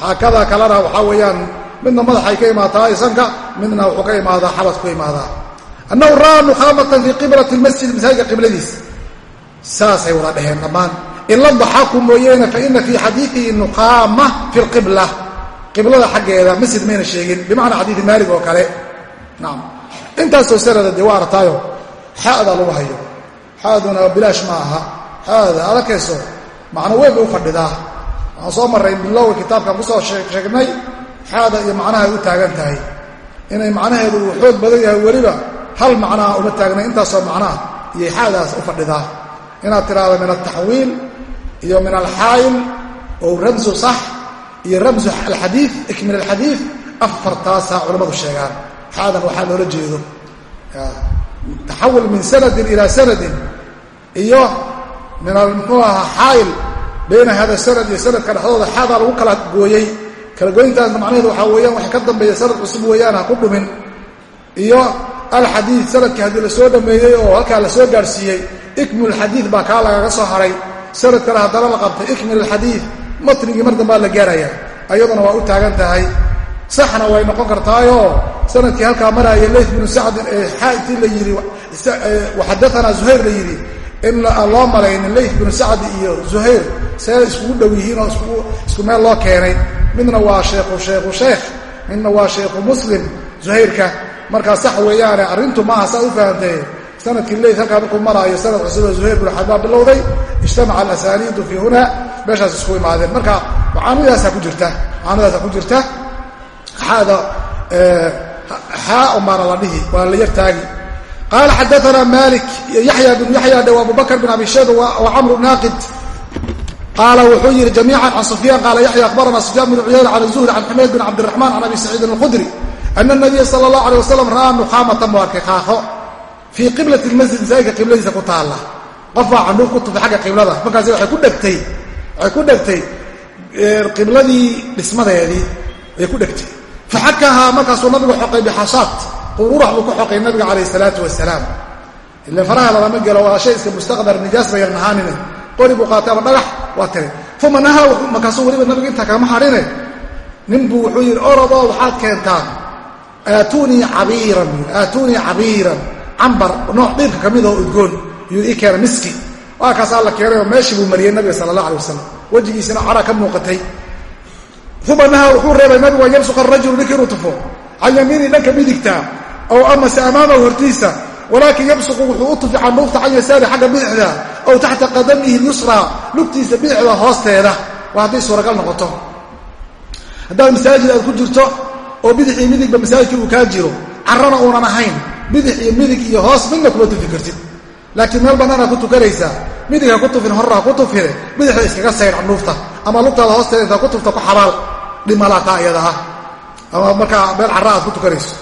xaakada kalena waxaa weeyaan midna madaxay ka imaataa sanka midna wuxuu ka imaadaa xabad ku imaadaa. Annahu ra'aa nukhaamatan fii qiblati lmasjid masaajidka qibladiis. Saasay wada dheheen dhammaan ila daxaaku mooyeene faina fii xadiiihi nuqaama fi lqibla qiblada xaggeeda masjid mayna sheegin. Bimacnaa xadiidi maalig oo kale. Naam. Intaasoo sanada dee waa artaayo xaada lagu hayo. Xaaduna bilaash ma aha. Xaada adakayso macno weyn bay u fadhidaa. Waxaan soo marray bilowga kitaabkan ku soo sheegnay xaada iyo macnahay u taagan tahay. Inay macnaheedu uu xoog badan yahay weliba hal macnaa uma taagnay intaasoo macnaha iyay xaadaas u fadhidaa. Inaad tiraahdo min altaxwiil iyo min alxaayil oo ramsu sax iyo ramsu alxadii ikmil alxadiid afartaasaa culammadu sheegaan. Xaadan waxaa loola jeedo taxawul min sanadin ilaa sanadin iyo min muxuu ahaa xaayil bayna hada sanad iyo sanadka dhexdooda. Xaadaa lagu kala gooyey. Kala gooyintaasna macnaheedu waxaa weeyaan waxa ka dambeeya sanad cusub weeyaan ha ku dhumin. Iyo alxadiid sannadkii haddii la soo oo halkaa la soo gaadhsiiyey ikmil alxadiid baa kaa lagaga soo haray sanad kale haddana la qabtay ikmil alxadiid matnigii mar dambaa la gaaraya. Ayaduna waa u taagan tahay. Saxna way noqon kartaayoo sannadkii halkaa maraaya leyt binu sacdin ee xaatii la yidhi waxadaanaa zuhayr la yidhi in loo malaynin leyt binu sacdi iyo zuhayr see iskugu dhow yihiin oo isku meel loo keenay. Midna waa sheekhu sheekhu sheekh midna waa sheekhu muslim zuhayrka. Markaa sax weeyaane arrintu maaha saa u fahamtay sannadkii leyt halkaa markuu maraayo sanad cusub oo zuhayr binu xabbaa bilowday ijtamaca alasaniidu fii huna meeshaas isku imaadeen marka macaanidaasaa ku jirta macaanidaasaa ku jirta. Xaada xaa umaana la dhihi waa la yar qaala xadaanaa malik yaxya bnu yaxya dhe abu bakr bin abi wa camru naaqid qaala wuxuu yidhi jamiican can sufyaan qaala yaxya akhbarana sufyaan bnu cuyayna can zuhri can xumayd bin cabdiraxmaan can abi saciidin alkhudri ana nabiya sala allah alay wasalam ra'aa nukhaamatan buu arkay kaako fii qiblati lmasjid masaajidka qibladiisa ku taalla. Qof baa candhuuf ku tufay xagga qiblada. Markaasi waxay ku dhegtay waxay ku dhegtay qibladii dhismadeedii ayay ku dhegtay. Faxakahaa markaasuu nabigu xoqay bixashaat quruurax buu ku xoqay nabiga calayh salaatu wasalaam ila faraha lalama gelo waa shay iska mustaqdar nijaas bayan ahaanine qori buu qaatay ama dhagax waa tiri uma nahaa markaasuu weliba nabiga intaa kama hadhine ninbuu wuxuu yidhi orodoo waxaad keentaan aatuunii cabiiran aatuunii cabiiran cambar nooc dhiibka ka mid oo udgoon yuu ii keena miski. Waa kaasaa la keenay oo meeshii buu mariyey nabiga sala allah alay wasalam wejigiisina cara ka muuqatay. Uma nahaa wuxuu reebay nabigu an yabsuqa arajulu ninka inuu tufo. Can yamiini dhanka midigta ow amase amaamahu hortiisa walaakin yabsuqu wuxuu u tufi canduufta can yasaari xagga bidixda ow taxta qadamihi lyusraa lugtiisa bidixda hoosteeda. Waa hadday suuragal noqoto. Haddaad masaajid aad ku jirto oo bidix iyo midigba masaajidkii uu kaa jiro carrana uunan ahayn bidix iyo midig iyo hoos midna kuma tufi kartid. Laakiin meel bannaanaad ku tukanaysaa midig ha ku tufin horra ha ku tufine bidixda iskaga sayr canduufta ama lugtaada hoosteeda intaad ku tufta ku xabaal dhimalaata iyada ah. Ama markaa meel carra aad ku tukanayso.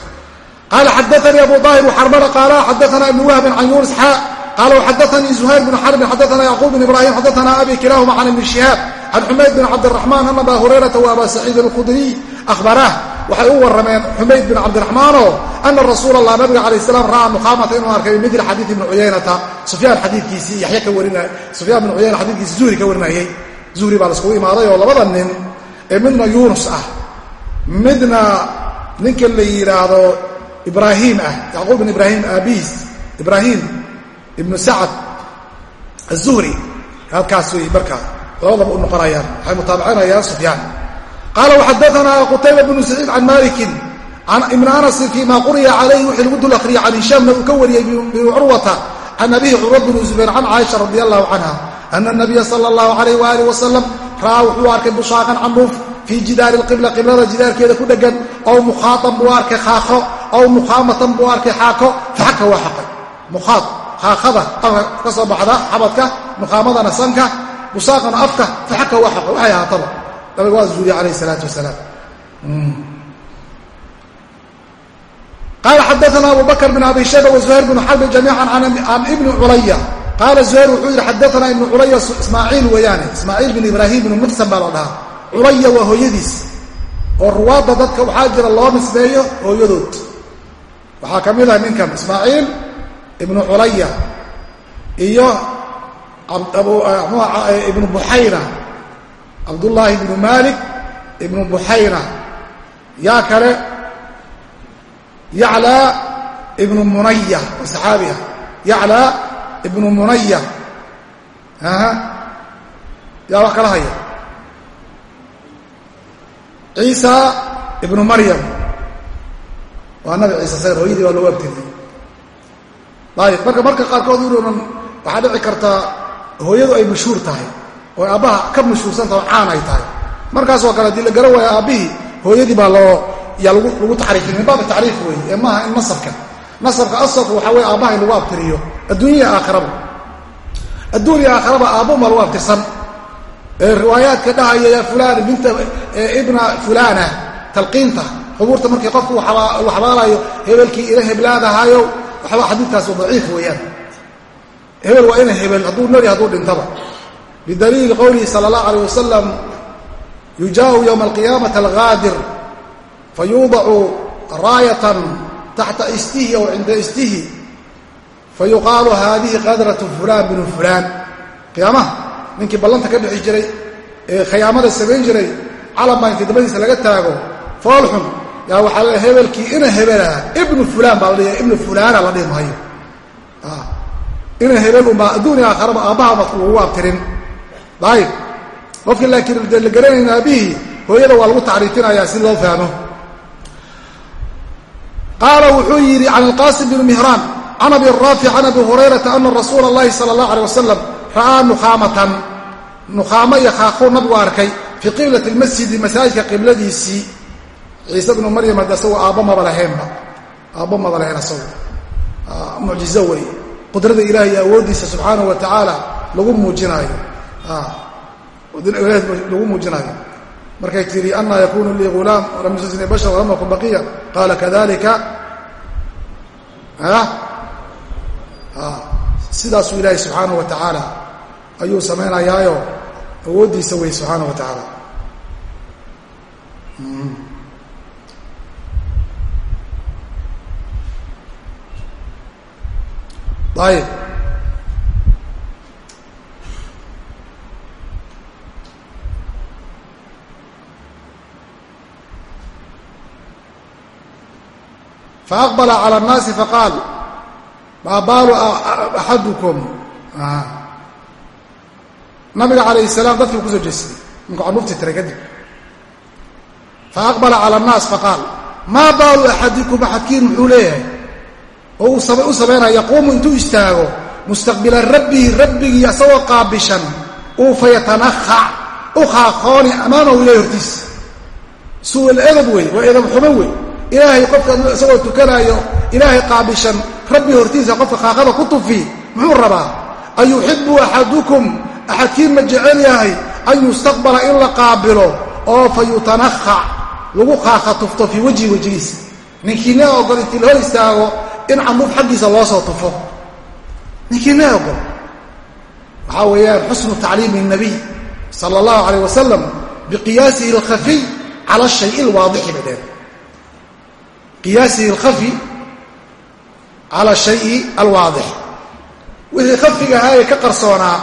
Qaala xadaanii abu daahir xarbana qaala xadaana ibnu wahbin can yunis xaa qaala xadaanii zuhayr bn xarbin xadaana yacquub bn ibrahim xadaana abi kilahuma can ibni shihaab can xumayd bin cabdiraxmaan ana aba hurayrata wa aba saciid alkhudriy ahbaraah waxay u warrameen xumayd bin cabdiraxmaanoo ana rasuula allah nabiga calayh salaam ra'aa nukhaamata inuu arkay midl xadiid ibni cuyaynata sufyaan xadiidkiisii yaxya ka warina sufyaan bin cuyayna xadiidkiisii zuhri ka warinayay. Zuhri baa laiskugu imaaday oo labada nin ee midna yuunus ah midna ninka la yidhaahdo ibraahiim ah yacquub bin ibraahim aabihiis ibraahim ibnu sacad azuhri halkaas wey markaa labadaba u noqonayaan waxay mutaabacinayaan sufyaan qaala waxadaanaa qutayba bnu saciid can malikin anasin fii ma quriya calayhi wixii lagu dul akhriyay can hishaamna uu ka wariyey binu curwata can abihi curwa bnu zubayr can caaisha radi allahu canha ana nabiya sala allahu alayh waalih wasalam ra'aa wuxuu arkay bushaaqan canuuf fii jidaari lqibla qiblada jidaarkeeda ku dhegan ow mukhaatan buu arkay khaako ow mukhaamatan buu arkay xaako faxaka waa xaqay. Mukhaad khaakada ka soo baxda xabadka mukaamadana sanka busaaqana afka faxaka waa xaqay waxay ahaataba nabiga waa zuuriye calayh salaatu wasalaam. Qaala xadaana abu bakr bn abi shayba wazuhayr bn xarbi jamiica can ibni culaya qaala zuhayr wuxuu yidhi xadaana ibnu culaya ismaaciil weeyaane ismaaciil bin ibraahim bnu muxsan baa la dhahaa. Culaya waa hooyadiis. Oo ruwaadda dadka waxaa jira loo nisbeeyo hooyadood. Waxaa ka mid ah ninkan ismaaciil ibnu culaya iyo ibnu buxayna cabdullaahi ibnu malik ibnu buxayna yaa kale yaclaa ibnu munaya oo saxaabiga yaclaa ibnu munaya yaa wax kala haya. Ciisa ibnu maryam. Waa nabi ciise sayr hooyadii waa loogu abtiriyey ayib marka marka qaarkood unan waxaa dhici kartaa hooyadu ay mashhuur tahay oo aabbaha ka mashhuursanta oo caan ay tahay. Markaasoo kale haddii la garan waayo aabbihii hooyadii baa loo yaa lagu taxriifin min baabi taxriif weeye ee maaha in nasabka. Nasabka asalku waxaa weye aabbaha in lagu abtiriyo. Adduunya aakhiraba. Adduunya aakhiraba aabbuhuma lagu abtirsan. Riwaayaadka dhahaya ya fulan binta ibna fulana talqiinta. Qubuurta markii qofku uu xabaalayo hebelkii ila heblaadahayo waxba xadiidkaas daciif weeyaan. Hebel waa ina hebel hadduu nari hadduu dhintaba bidaliili qowlihi sala allah alayh wasalam yujaahu yowma alqiyaamati alghaadir fayuudacu raayatan taxta istihi aw cinda istihi fayuqaalu haadihi qadratu fulaan binu fulaan qiyaamaha ninkii ballanta ka dhixi jiray ee khiyaamada samayn jiray calan baa intii dabadiisa laga taago foolxun yaa waxaa le hebelkii ina hebelaha ibnu fulaan baa la dhihi ibnu fulaana la dhihi maayo ina hebel unbaa adduunia aakharaba aabbaha bad lagu abtirin ayib qofkii laakiin de la garanayn aabbihii hooyada waa lagu tacriifinayaa si loo fahmo qaala wuxuu yidhi can alqaasim bn mihraan can abi raafic can abi hurayrata ana rasuula اllahi sala اllah alيh wasalam ra'aa nukhaamatan nukhaamo iyo khaaquu nabigu arkay fii qiblati lmasjidi masaajidka qibladiisii ciise bnu maryam hadde asagoo aabbo maba lahaynba aabbo maba lahayn asagu mucjizo wey qudrada ilahi iyo awooddiisa subxaanahu wa tacaala lagu muujinaayo lagu muujinaayo markay tihi anaa yakunu lii ghulaam walam yusasni bashar walam akun baqiya qaala kadalika sidaasuu ilaahay subxaanahu wa ayuu samaynayaayo awooddiisa wey subxaanahu wa tacaala faaqbala cala annaasi faqaal maa baalu axadukum nabiga calayh salaam dadkii u ku soo jeestay markuu canuuftii tiray kadib faaqbala cala annaas faqaal maa baalu axadikum axadkiin muxuu leeyahay oo u samaynaya yaquumu intuu istaago mustaqbila rabbihi rabbigii asagoo qaabishan uu fayatanakhac u khaaqooni amaamahu ilahay hortiisa suual edab wey waa edab xumo wey ilaahay qofka isagoo tukanaayo ilaahay qaabishan rabbi hortiisa qofka khaaqada ku tufi muxuu rabaa an yuxibu axadukum axadkiin ma jecel yahay an yustaqbala in la qaabilo oo fa yutanakhac lagu khaaqa tufto fii wejhi wejigiisa ninkiina ogol intii la hor istaago in canuuf xaggiisa loo soo tufo ninkiina ogol waxaa weeyaan xusnu tacliimi الnabiy sala اllahu alayh wasalam biqiyaasihi اlkhafiy cala shay اlwaadixi bay dheen qiyaasihi اlkhafi cala shayi alwaadix. Wixii khafiga ahaa ee ka qarsoonaa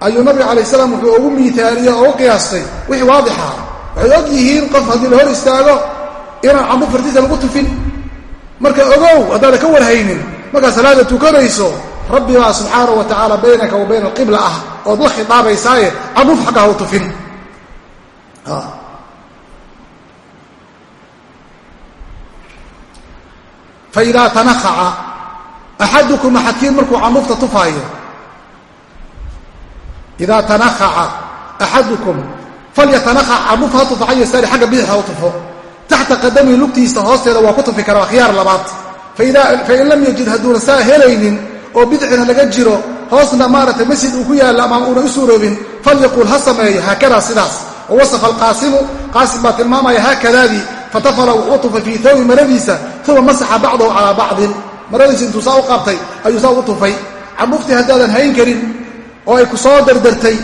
ayuu nabiga alay slam wuxuu ugu miitaaliye oo u qiyaastay wixii waadix waxay og yihiin qof haddii la hor istaago inaan canuuf hortiisa lagu tufin. Marka ogow haddaana ka warhaynin markaad salaada tukanayso rabbi baa subxaanahu wa tacaala baynaka wa bayna alqibla ah ood la khidaabaysaaye canuuf xagga ha u tufin faidaa tanakaca axadukum axadkiin markuu canuufta tufaayo idaa tanakaca axadukum falyatanakac canuuf ha tufa can yasaari xagga bidix ha u taxta qadamihi lugtiisa hoosteeda waa ku tufi karaa khiyaar labaad. Fain lam yajid hadduuna saa helaynin oo bidixna laga jiro hoosna maaragtay masjid uu ku yaalla ama uuna u suuroobin falyaquul ha sameeyo haakadaa sidaas. Wa wasafa alqaasimu qaasim baa tilmaamaya haakadaadii fatafala wuxuu tufay fii tawbi maradiisa uma masaxa bacdahu calaa bacdin maradiisa intuu saa u qabtay ayuu saa ugu tufay canuuftii haddaadan hayn karin oo ay ku soo dardartay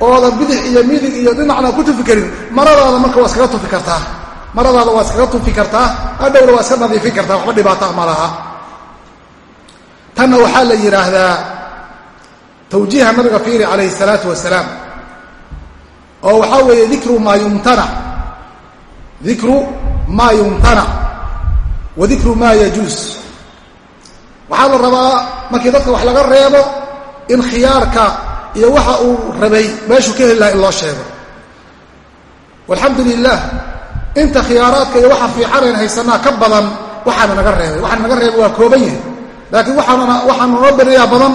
oodan bidix iyo midig iyo dhinacna ku tufi karin maradaada marka waa iskaga tufi kartaa maradaada waa iskaga tufi kartaa hadhowna waa iska nadiifin kartaa waxba dhibaata ma laha tanna waxaa la yidhaahdaa tawjiiha nabiga fiiri calayhi salaatu wasalaam oo waxaa weeye dikru maa yumtanac dikru maa yumtanac wa dikru maa yajuus waxaa la rabaa markii dadka wax laga reebo in khiyaarka iyo waxa uu rabay meeshuu ka heli laha in loo sheego. Walxamdu lilah inta khiyaaraadka iyo waxa fiicanayn haysanaa ka badan waxaana naga reebay. Waxaana naga reebay waa kooban yahay. Laakiin waxaanu noo beriyaa badan.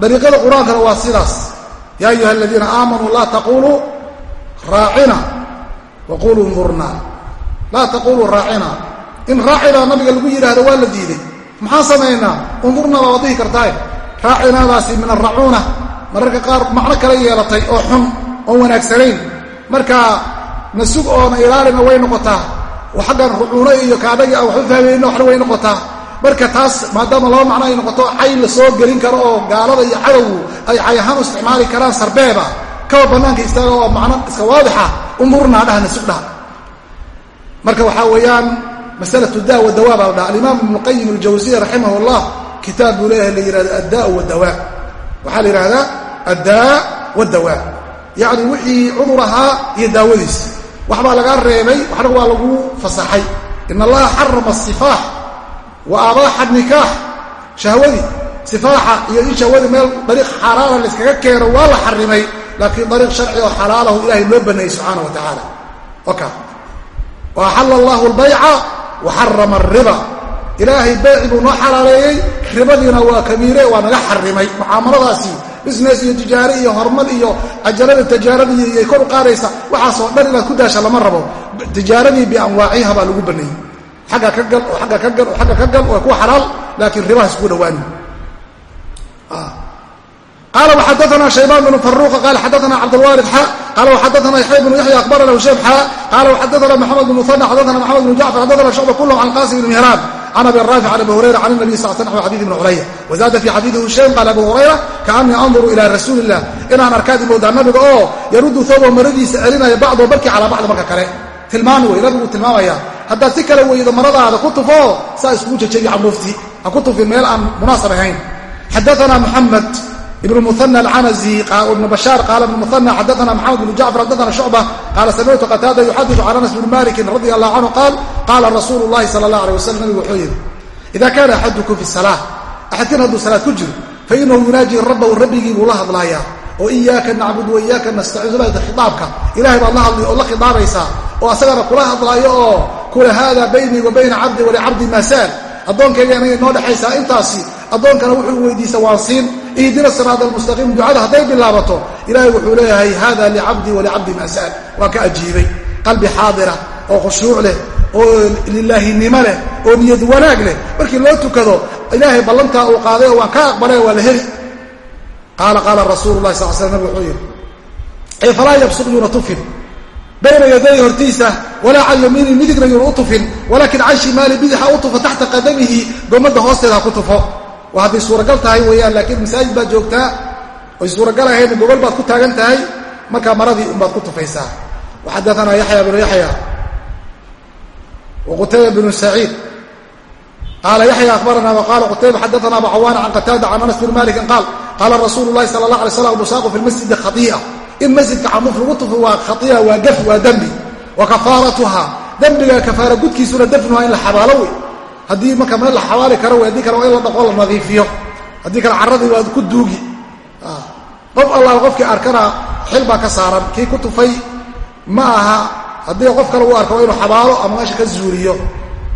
Dariiqada qur'aankana waa sidaas. Yaa ayuha aladiina aamanuu laa taquluu raacina waquluu ndurna laa taquluu raacina in raacina nabiga lagu yidhaahdo waa la diiday maxaan samaynaa undurna baa wadihi kartaay raacinaadaasi min aracuuna mararka qaar macno kala yeelatay oo xun oon wanaagsanayn marka nasug oona ilaalina way noqotaa xaggan rucuuno iyo kaadhagii aan waxba fahmayno waxna way noqotaa marka taas maadaama laba macno ay noqoto cay la soo gelin karo oo gaalada iyo cadowgu ay cay ahaan u isticmaali karaan sarbeeba kaba bannaanka istaaga oo macno iska waadixa undurnaa dhaha nasug dhaha marka waxaa weeyaan masalatu da wa dawaa baa la dhaha alimaam ibnu qayim aljawsiya raximah llah kitaab buu leeyahay la yihahdo addaa wadawaa waxaa la yidhahdaa addaa wadawaa yacni wixii cudur ahaa iyo daawadiis. Waxbaa lagaa reebay waxna waa lagu fasaxay. In allaha xarama asifaax wa abaaxa nikaax shahwadii sifaaxa iyo in shahwadii meel dariiq xaaraana layskaga keeno waa la xarimay laakiin dariiq sharci oo xalaalahu ilahay loo baneeyey subxaana wa tacaala. Oka. Axalla allahu albayca wa xarama alriba ilaahay beeci buu noo xalaaleeyey ribadiina waa kabiire waa naga xarimay. Mucaamaladaasi business iyo tijaare iyo horumar iyo cajalada tijaaradii iyay kor u qaadaysa waxaasoo dhan inaad ku daasha lama rabo. Tijaaradii bianwaaciha qaala waxadaana shaybaan bnu faruuqa qaala xadaana cabdlwaalid xa qaala waxadaana yaxya bnu yaxya akbarana husheem xa qaala waxadaana maxamed bn muana xadaana maxamed bnu jacfar xadaana shucba kulhm can qaasim bn mihraan can abi raafic can abi hurayra can nabiy sal sl xadii ibni culaya wazaada fi xadiidi husheym qaala abu hurayra kaanii anduru ila rasuuli illah inaan arkaad imowdaa nabiga oo yaruddu thawbo maradiisa celinaya bacdo barkii calaa bacdi marka kale tilmaami wey nabiguu tilmaamaya haddaad si kale weydo maradaada ku tufo saa iskugu jejebi canuuftii ha ku tufin meel aan munaasab ahayn xadaana muxamed muana alcanazi ibn bashaar qaala ibn muana xadaana maxamed bn jacfar xadaana shucba qaala samictu qataada yuxadiu can anas bni malikin radi allahu canhu qaal qaala rasuulu llahi sala allah alay wasalam nabigu wuxuu yidhi ida kaana axadukum fi salaa axadkin hadduu salaad ku jiro fainahu yunaaji rabbahu rabbigii buu la hadlaayaa oo iyaaka nacbud wa iyaaka nastaciin khiaabka ilahay baad la oo la khidaabaysaa oo asagana kula hadlaayo oo kula haada baynii wa bayna cabdi walicabdi masaal addoonkayga inagay noo dhexaysaa intaasi addoonkana wuxuu weydiista waan siin ihdina siraada almustaqiim ducada hadday bilaabato ilaahay wuxuu leeyahay hada licabdii walicabdi masaal waan ka ajiibay qalbi xaadira oo khushuuc leh oo lilaahinimo leh oo niyad wanaag leh markii loo tukado ilaahay ballantaa uu qaaday oo waan ka aqbalay waa la heli qaala qaala rasuulu lahi sal sl nabig wuxuu yidhi ee falaa yabsuq yuuna tufin bayna yaday hortiisa walaa can yamiini midigna yuuna u tufin walaakin can shimaali bidixa u tufo taxta qadamihi gomadda hoosteeda ha ku tufo waa hadday suuragal tahay weeyaan laakiin masaajid baad joogtaa oy suuragal ahaydna gogol baad ku taagan tahay markaa maradii unbaad ku tufaysaa. Waxadaanaa yaxya bnu yaxya waqutayba bnu saciid. Qaala yaxya akhbarana waqaala qutayba xadaana abu cawaana can qataada can anas bni malikin qaal qaala rasuulu lahi sala allah alay slam busaaqu fi lmasjidi khaiia in masjidka canuuf lagu tufo waa khaia waa gaf waa dembi wa kafaaratuha dembiga kafaara gudkiisuna dafnuha in la xabaalo wey haddii marka meel la xabaali karo wey haddii kale waa in la dhaqo la nadiifiyo. Haddii kale carradii waad ku duugi. Qof allaala qofkii arkana xil baa ka saaran. Kii ku tufay ma aha. Haddii qof kale uu arko inuu xabaalo ama meesha ka zuuliyo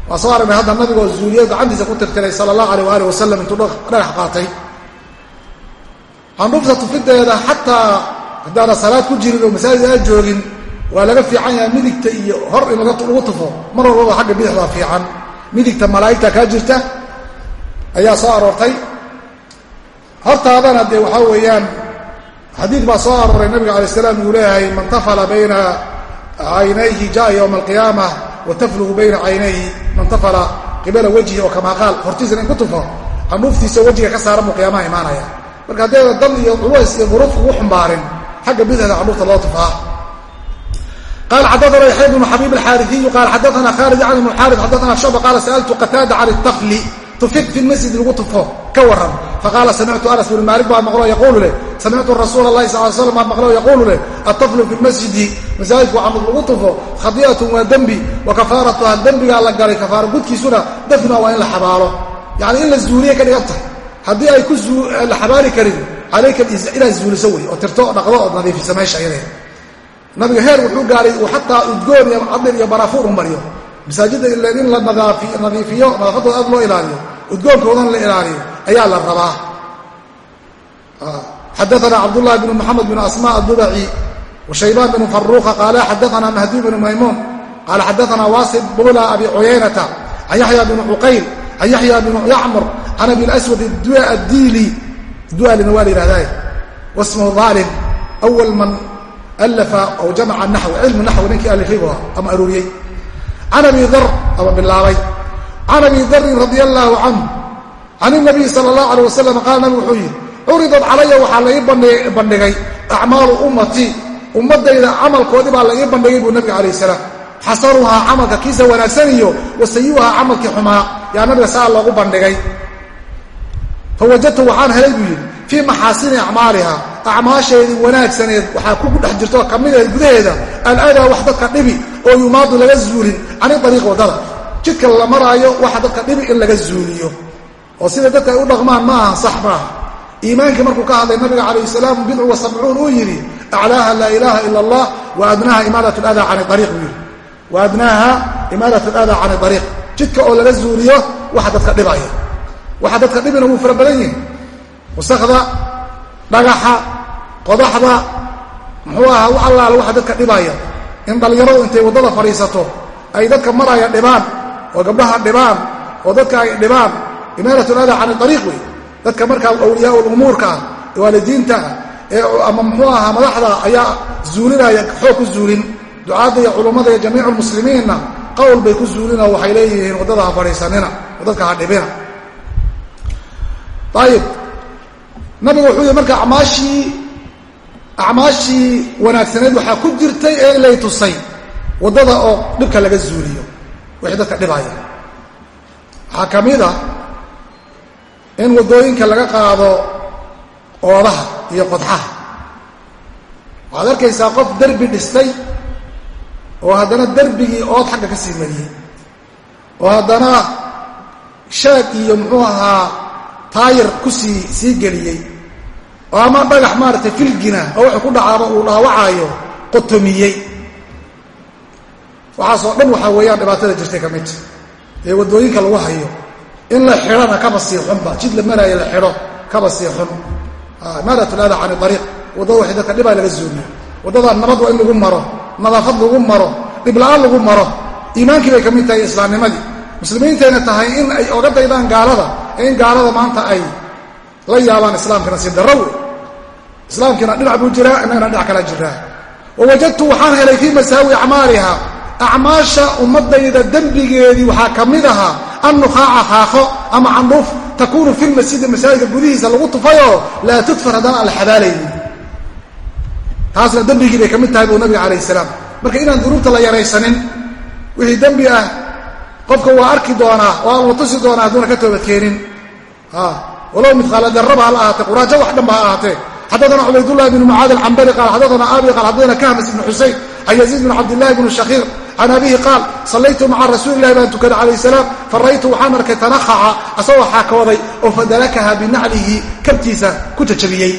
waa soo aragnay hadda nabigoo zuuliyo gacantiisa ku tirtiray sala allahu aleyh waali wasalam intuu dhagax qaatay. Candhuufta tufideeda xataa haddaana salaad ku jirin oo masaajid aan joogin waa laga fiican yahay midigta iyo hor in lagu tufo. Mar walbaba xagga bidixdaa fiican midigta malaa'igta kaa jirta ayaa soo aroortay. Hortaadana dee waxaa weeyaan xadiid baa soo arooray nabiga alay slam uu leeyahay man tafala bayna caynayhi jaa yowma alqiyaama wataflugu bayna caynayhi man tafala qibala wejhi oo kamaa qaal. Hortiisana in ku tufo candhuuftiisa wejiga ka saaran buu qiyaamaha imaanaya. Marka haddeeda dan iyo culays iyo duruuf ugu xumbaarin xagga bidixda candhuufta loo tufaa xabiib alxaariiyu qala xadaana khalid can ibn xaari xadaana shucba qaala sa'altu qataada can tafli tufid fi lmasjid lagu tufo ka waran faqaala samictu anas bn maalik baa maqlo yaquulu leh samictu rasuula lahi sal slam baa maqlo yaquulu leh ataflu fi lmasjidi masaajidku camud lagu tufo khadi'atun waa dembi wa kafaaratuha dembigaa la galay kafaara gudkiisuna dafna waa in la xabaalo yani in la zuuliye ka dhigan tahay haddii ay ku la xabaali karin calayka inaad zuuliso wey oo tirto dhaqdo ood nadiifiso meesha iyadee nabiga heer wuxuu gaaray uu xataa udgoon iyo cadir iyo baraafuur u mariyo. Masaajidda in la nadiifiyo nadaafadooda aad loo ilaaliyo udgoonkoodan la ilaaliyo ayaa la rabaa. Xadaana cabdulahi bn maxamed bn asma adubaci washaybaan bn faruuqa qaala xadaana mahdi bn maymuun qaala xadaana waasib bula abi cuyaynata can yaxya bn cuqayl can yaxya bn yacmur can abi lswad addiili dualina waa la yihahdaa wasmuhu aalim wal man alafa aw jamaca naxw cilmu naxw ninkii alifaygu ama aruuriyey can abi dar ama bilaabay can abi darin radi allaahu canhu can inabiy sala allahu alay wasalam qaala nabigu wuxuu yidhi curidad calaya waxaa la ii bandhigay acmaalu ummatii ummadayda camalkoodii baa la ii bandhigay buu nabiga calayh salaam xasanuhaa camalka kiisa wanaagsan iyo wasayiuhaa camalkii xumaa yaa nabiga saa loogu bandhigay fawajadtu waxaan helay fii maxaasini acmaaliha acmaasheedii wanaagsaneed waxaa ku dhex jirto oo kamidahed gudaheeda aladaa wax dadka dhibi oo yumaadu laga zuulin cani ariiq waddada jidka la maraayo waxa dadka dhibi in laga zuuliyo. Oo sida dadka ay u dhaqmaan ma aha sax maaha iimaankii markuu ka hadlay nabiga calayh salaam bidcu wa sabcuun uu yidhi aclaaha laa ilaaha ila allah wa adnaaha imaadat ladaa cani ariiq buu yidhi. Wa adnaaha imaadat ladaa cani ariiq jidka oo laga zuuliyo waxa dadka dhibaya waxa dadka dhibina wuu fara badan yihi wasakda dhagaxa qodaxda muxuu ahaa u allaala waxa dadka dhibaya. In dhallinyaradu intay waddada fadhiisato ay dadka maraya dhibaan oo gabdhaha dhibaan oo dadka ay dhibaan imaalat ladaa cani ariiq wey dadka markaa awliyaa lumuurka ah waalidiinta ah ee ama muxuu ahaa madaxda ayaa zuulinaya xoog ku zuulin. Ducaadda iyo culummada iyo jamiicu lmuslimiinna qowl bay ku zuulinoo waxay leeyihiin waddada ha fadhiisanina dadka ha dhibina. Ayib nabiga wuxuu yihi marka amaashii acmaashii wanaagsaneed waxaa ku jirtay ee lay tusay waddada oo dhibka laga zuuliyo wixii dadka dhibaya. Waxaa ka mid a in waddooyinka laga qaado oodaha iyo qodxaha. Waxaad arkaysaa qof derbi dhistay oo haddana derbigii ood xagga ka sii mariyey oo haddana shaag iyo muxuu ahaa taayir ku sii geliyey. Oo ama dhagax maaragtay filgina oo wuxuu ku dhacaaba uu dhaawacaayo qotomiyey. Waxaasoo dhan waxaa weeyaan dhibaatada jirtay ka mid. Ee waddooyinka lagu hayo in la xidhona kaba sii xunba jid la maraayo la xidho kaba sii xun. Imaalat laada cani ariiq waddada waxay dadka dhibaa laga zuuliyo waddadaa nabad waa in lagu maro nadaafad lagu maro dhibla-aan lagu maro. Iimaankii bay ka mid tahay islaamnimadii muslimiintayna tahay in ay oga daydaan gaalada ee in gaalada maanta ay la yaabaan islaamkana si darro wey islaamkiina dhinac buu jiraa innagana dhinac kala jiraa. Wawajadtu waxaan helay fii masaawi acmaaliha. Acmaasha ummadayda dembigeedii waxaa ka mid ahaa annukaaca haaqo ama candhuuf takuunu fi lmasjidi masaajidka gudihiisa lagu tufayoo laa tudfar haddana aan la xabaalaynin taasna ka mid tahay buu nabiga calayh salaam. Marka inaan dunuubta la yaraysanin wixii dembi ah qofka waa arki doonaa waa la tusi doonaa hadduuna ka toobadkeenin walow midqaala daraba hala ahaatee quraajo wax dhan ba ha ahaatee. Xaddaana cubaydullahi bn mucaad alcambari qaal xaddaana abi qaal xaddaana kahmas ibn xusayn can yaziid bn cabdillahi bn shakiir can abihi qaal sallaytu maca rasuuli illahi baan tukaday calayh salaam fara'aytu waxaan arkay tanakhaca asagoo xaakooday oo fadalakaha binaclihi kabtiisa ku jajabiyey.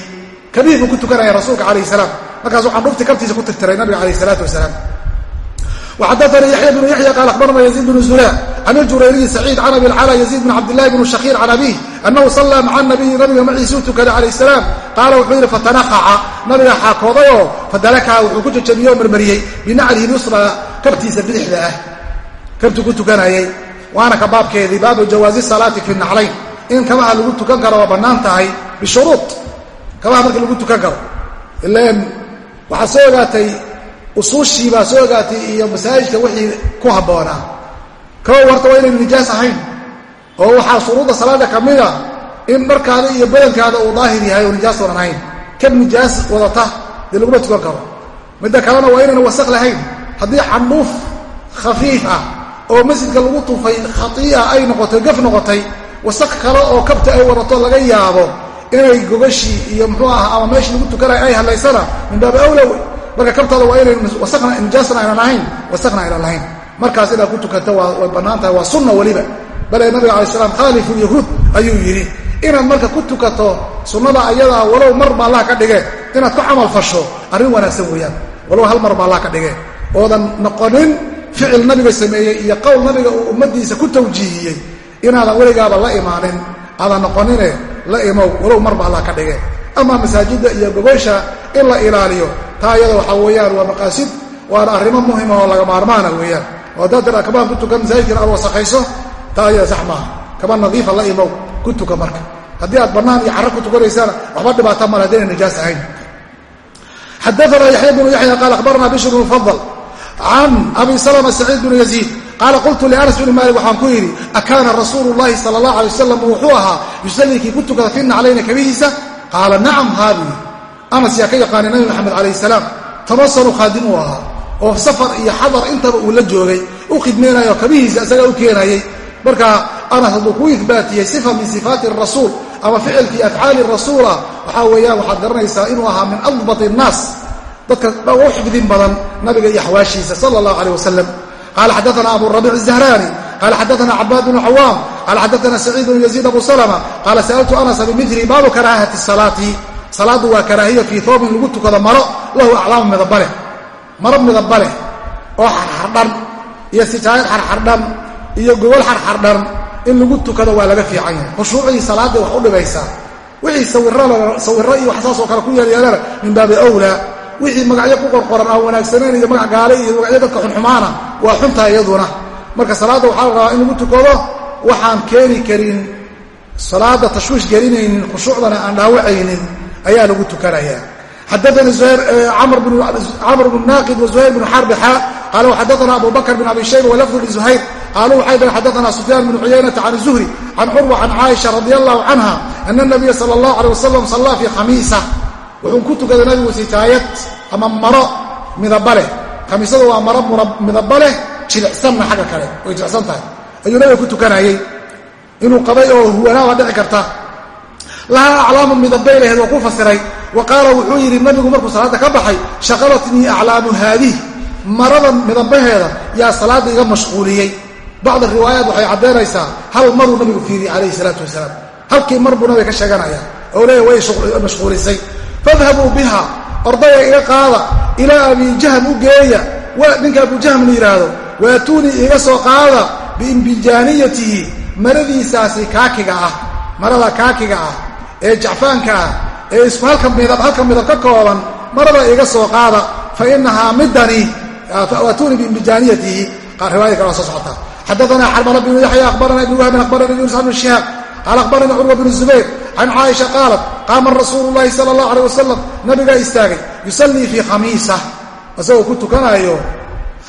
Kabihi buu ku tukanaya rasuulka calayh salaam. Markaas waxaan dhufti kabtiisa ku tirtiray nabiga calayh salaatu wasalaam وxadثnي yaحyى بن yaحyى qال أخبرna يزيد بن زuلا عن الjurayriي سعيid عن أbي الclى يزيد بن cabdاللahi بن شhakير عن أbيه أنhu صلى mعa النabiyi nabiga maciisuu tukaday عalaيه السلام qaala wuxuu yidhi fatanaqaca nabiga xaakoodayo fadalakaha wuxuu ku jajabiyey oo marmariyey binaclihi nusra kabtiisa bidixda ah kabtuu ku tukanayay waana ka baabkeedii baabu jawaazi الصalaati fi الnaclayn in kabaha lagu tukan karo waa bannaan tahay bishuruuط kabaha markii lagu tukan karo ilan waxaa soo ogaatay usuushii baa soo ogaatay iyo masaajidka wixii ku habboonaa kow horta waa inaynu nijaas ahayn oo waxaa shuruudda salaada ka mida in dharkaada iyo badankaada uu daahir yahay oo nijaas oonan ahayn. Kab nijaas wadata dee laguma tukan karo. Midda kalena waa inayna wasaq lahayn. Haddii xandhuuf khafiif ah oo masjidka lagu tufay khatii'a ay noqotay gaf noqotay wasaq kale oo kabta ay wadato laga yaabo inay gogashii iyo muxuu aha ama meeshii lagu tukanaya ay hadlaysana min baabi awlow marka kabtaada waa inay nijaasna aynan ahayn wasaqna aynan lahayn. Markaas inaad ku tukanto way bannaan tahay waa sunna weliba bale nabiga alai slam khaalifu yahuud ayuu yidhi inaad marka ku tukato sunnada ayadaa walow mar ba allah ka dhige inaad ku camal fasho arrin wanaagsan weeyaan. Walow hal mar ba allah ka dhige oodan noqonin ficil nabiga sameeyey iyo qowl nabiga uu ummadiisa ku tawjiihiyey. Inaadan weligaaba la imaanin aadan noqonine la imow walow mar ba allah ka dhige ama masaajidda iyo gogosha in la ilaaliyo taa iyada waxaa weeyaan waa maqaasid waana arrimo muhima oo laga maarmaana weeyaan. Oo haddaad tira kabaan ku tukan masaajidkan aad wasakayso taa iyada sax maaha. Kaba nadiifa la imow ku tuka marka. Haddii aad bannaan iyo carro ku tukanaysana waxba dhibaata male haddayna nijaas ahayn. Xadaana yaxya bnu yaxya qaal akhbarana bishr bnu fadl can abi salma saciid bnu yaziid qaala qultu lianas bni maalik waxaan ku yidhi akaana rasuulu llahi sala allah alay wasalam wuxuu ahaa yusallii kii ku tukada fi naclayna kabihiisa? Qaala nacam haabii anas yaa ka yaqaanay nabi maxamed calayhi salaam tamasanu khaadim ahaa oo safar iyo xadar intaba uu la joogay u khidmaynaya kabihiisa isagaa u keenayay. Marka anas hadduu ku ihbaatiyey sifa min sifaati rasuul ama ficilkii afcaali rasuula waxaa weeyaan waxaad garanaysaa inuu ahaa min adbat innaas dadka u xifdin badan nabiga iyo axwaashiisa sala allahu caleyh wasalam qaala xaddaana aburabiic azahraani qaala xaddaana cabaad bnu cawaam qaala xaddaana saciid bnu yaziid abu salama qaala sa'altu anasa bimili baabu karaahati salaati salaaddu waa karaahiya fii hoobin lagu tukado maro lahu aclaamu midaba maro midaba oo xarxardhan iyo sijaayad xarxardhan iyo gogol xarxardhan in lagu tukado waa laga fiican yahay. Khushuucdii salaadday wax u dhibaysaa wixii sawiro iyo wax saasoo kale ku yeelyeelana min baabi wlaa wixii magacyo ku qorqoran aan wanaagsanayn iyo magac gaale iyo magacyo dadka xunxumaana waa xuntaa iyaduna. Marka salaadda waxaa la rabaa in lagu tukado waxaan keeni karin salaadda tashwiish gelinaynin khushuucdana aan dhaawacaynin ayaa lagu tukanayaa xadaanii camr bnu naaqid wa zuhayr bnu xarbi xaa qaala xadaana abu bn abi shayba walafdu lizuhayr qaaluu waxay dhaheen xadaana sufyaan bnu cuyaynata can zuhri can curwa can caaisha radi allahu canha ana nabiya sala allahu alay wasalam sallaa fii khamiisa. Wuxuu ku tukaday nabigu sijaayad ama maro midaba leh. Khamiisadu waa maro midaba leh jilicsanna xagga kale way jilicsan tahay. Ayuu nabiga ku tukanayey inuu qabay oo huwanaa waa dhici karta lahaa aclaamu midabay laheed waa ku fasiray wa qaala wuxuu yidhi nabigu markuu salaadda ka baxay shaqalatnii aclaamu haadih marada midabaheeda yaa salaadda iga mashquuliyey bacdi riwaayaat waxay caddaynaysaa hal maruu nabigu fiiriyey calayhi salaatu wasalaam halkii mar buu nabiga ka sheeganaya oo leeya way mashquulisay fadhabuu biha ordaya iga qaada ilaa abi jahm u geeya ninka abu jahm la yidhaahdo waatuunii iga soo qaada biimbijaaniyatihi maradiisaasi kaakiga ah marada kaakiga ah ee jacfaanka ah ee isku halka midab halka midab ka kooban marada iga soo qaada fa inahaa midani waatuunii biimbijaaniyatihi riwaaya kale soo socotaa xadaana xarmala bnu yaxya akhbarana ibn wahbin akhbarana yunus bnu shihaab qaala akhbarana curwa bnu zubayr can caaisha qaalat qaama rasuulu llahi sala allahu alay wasalam nabigaa istaagay yusallii fii khamiisa. Isagoo ku tukanayo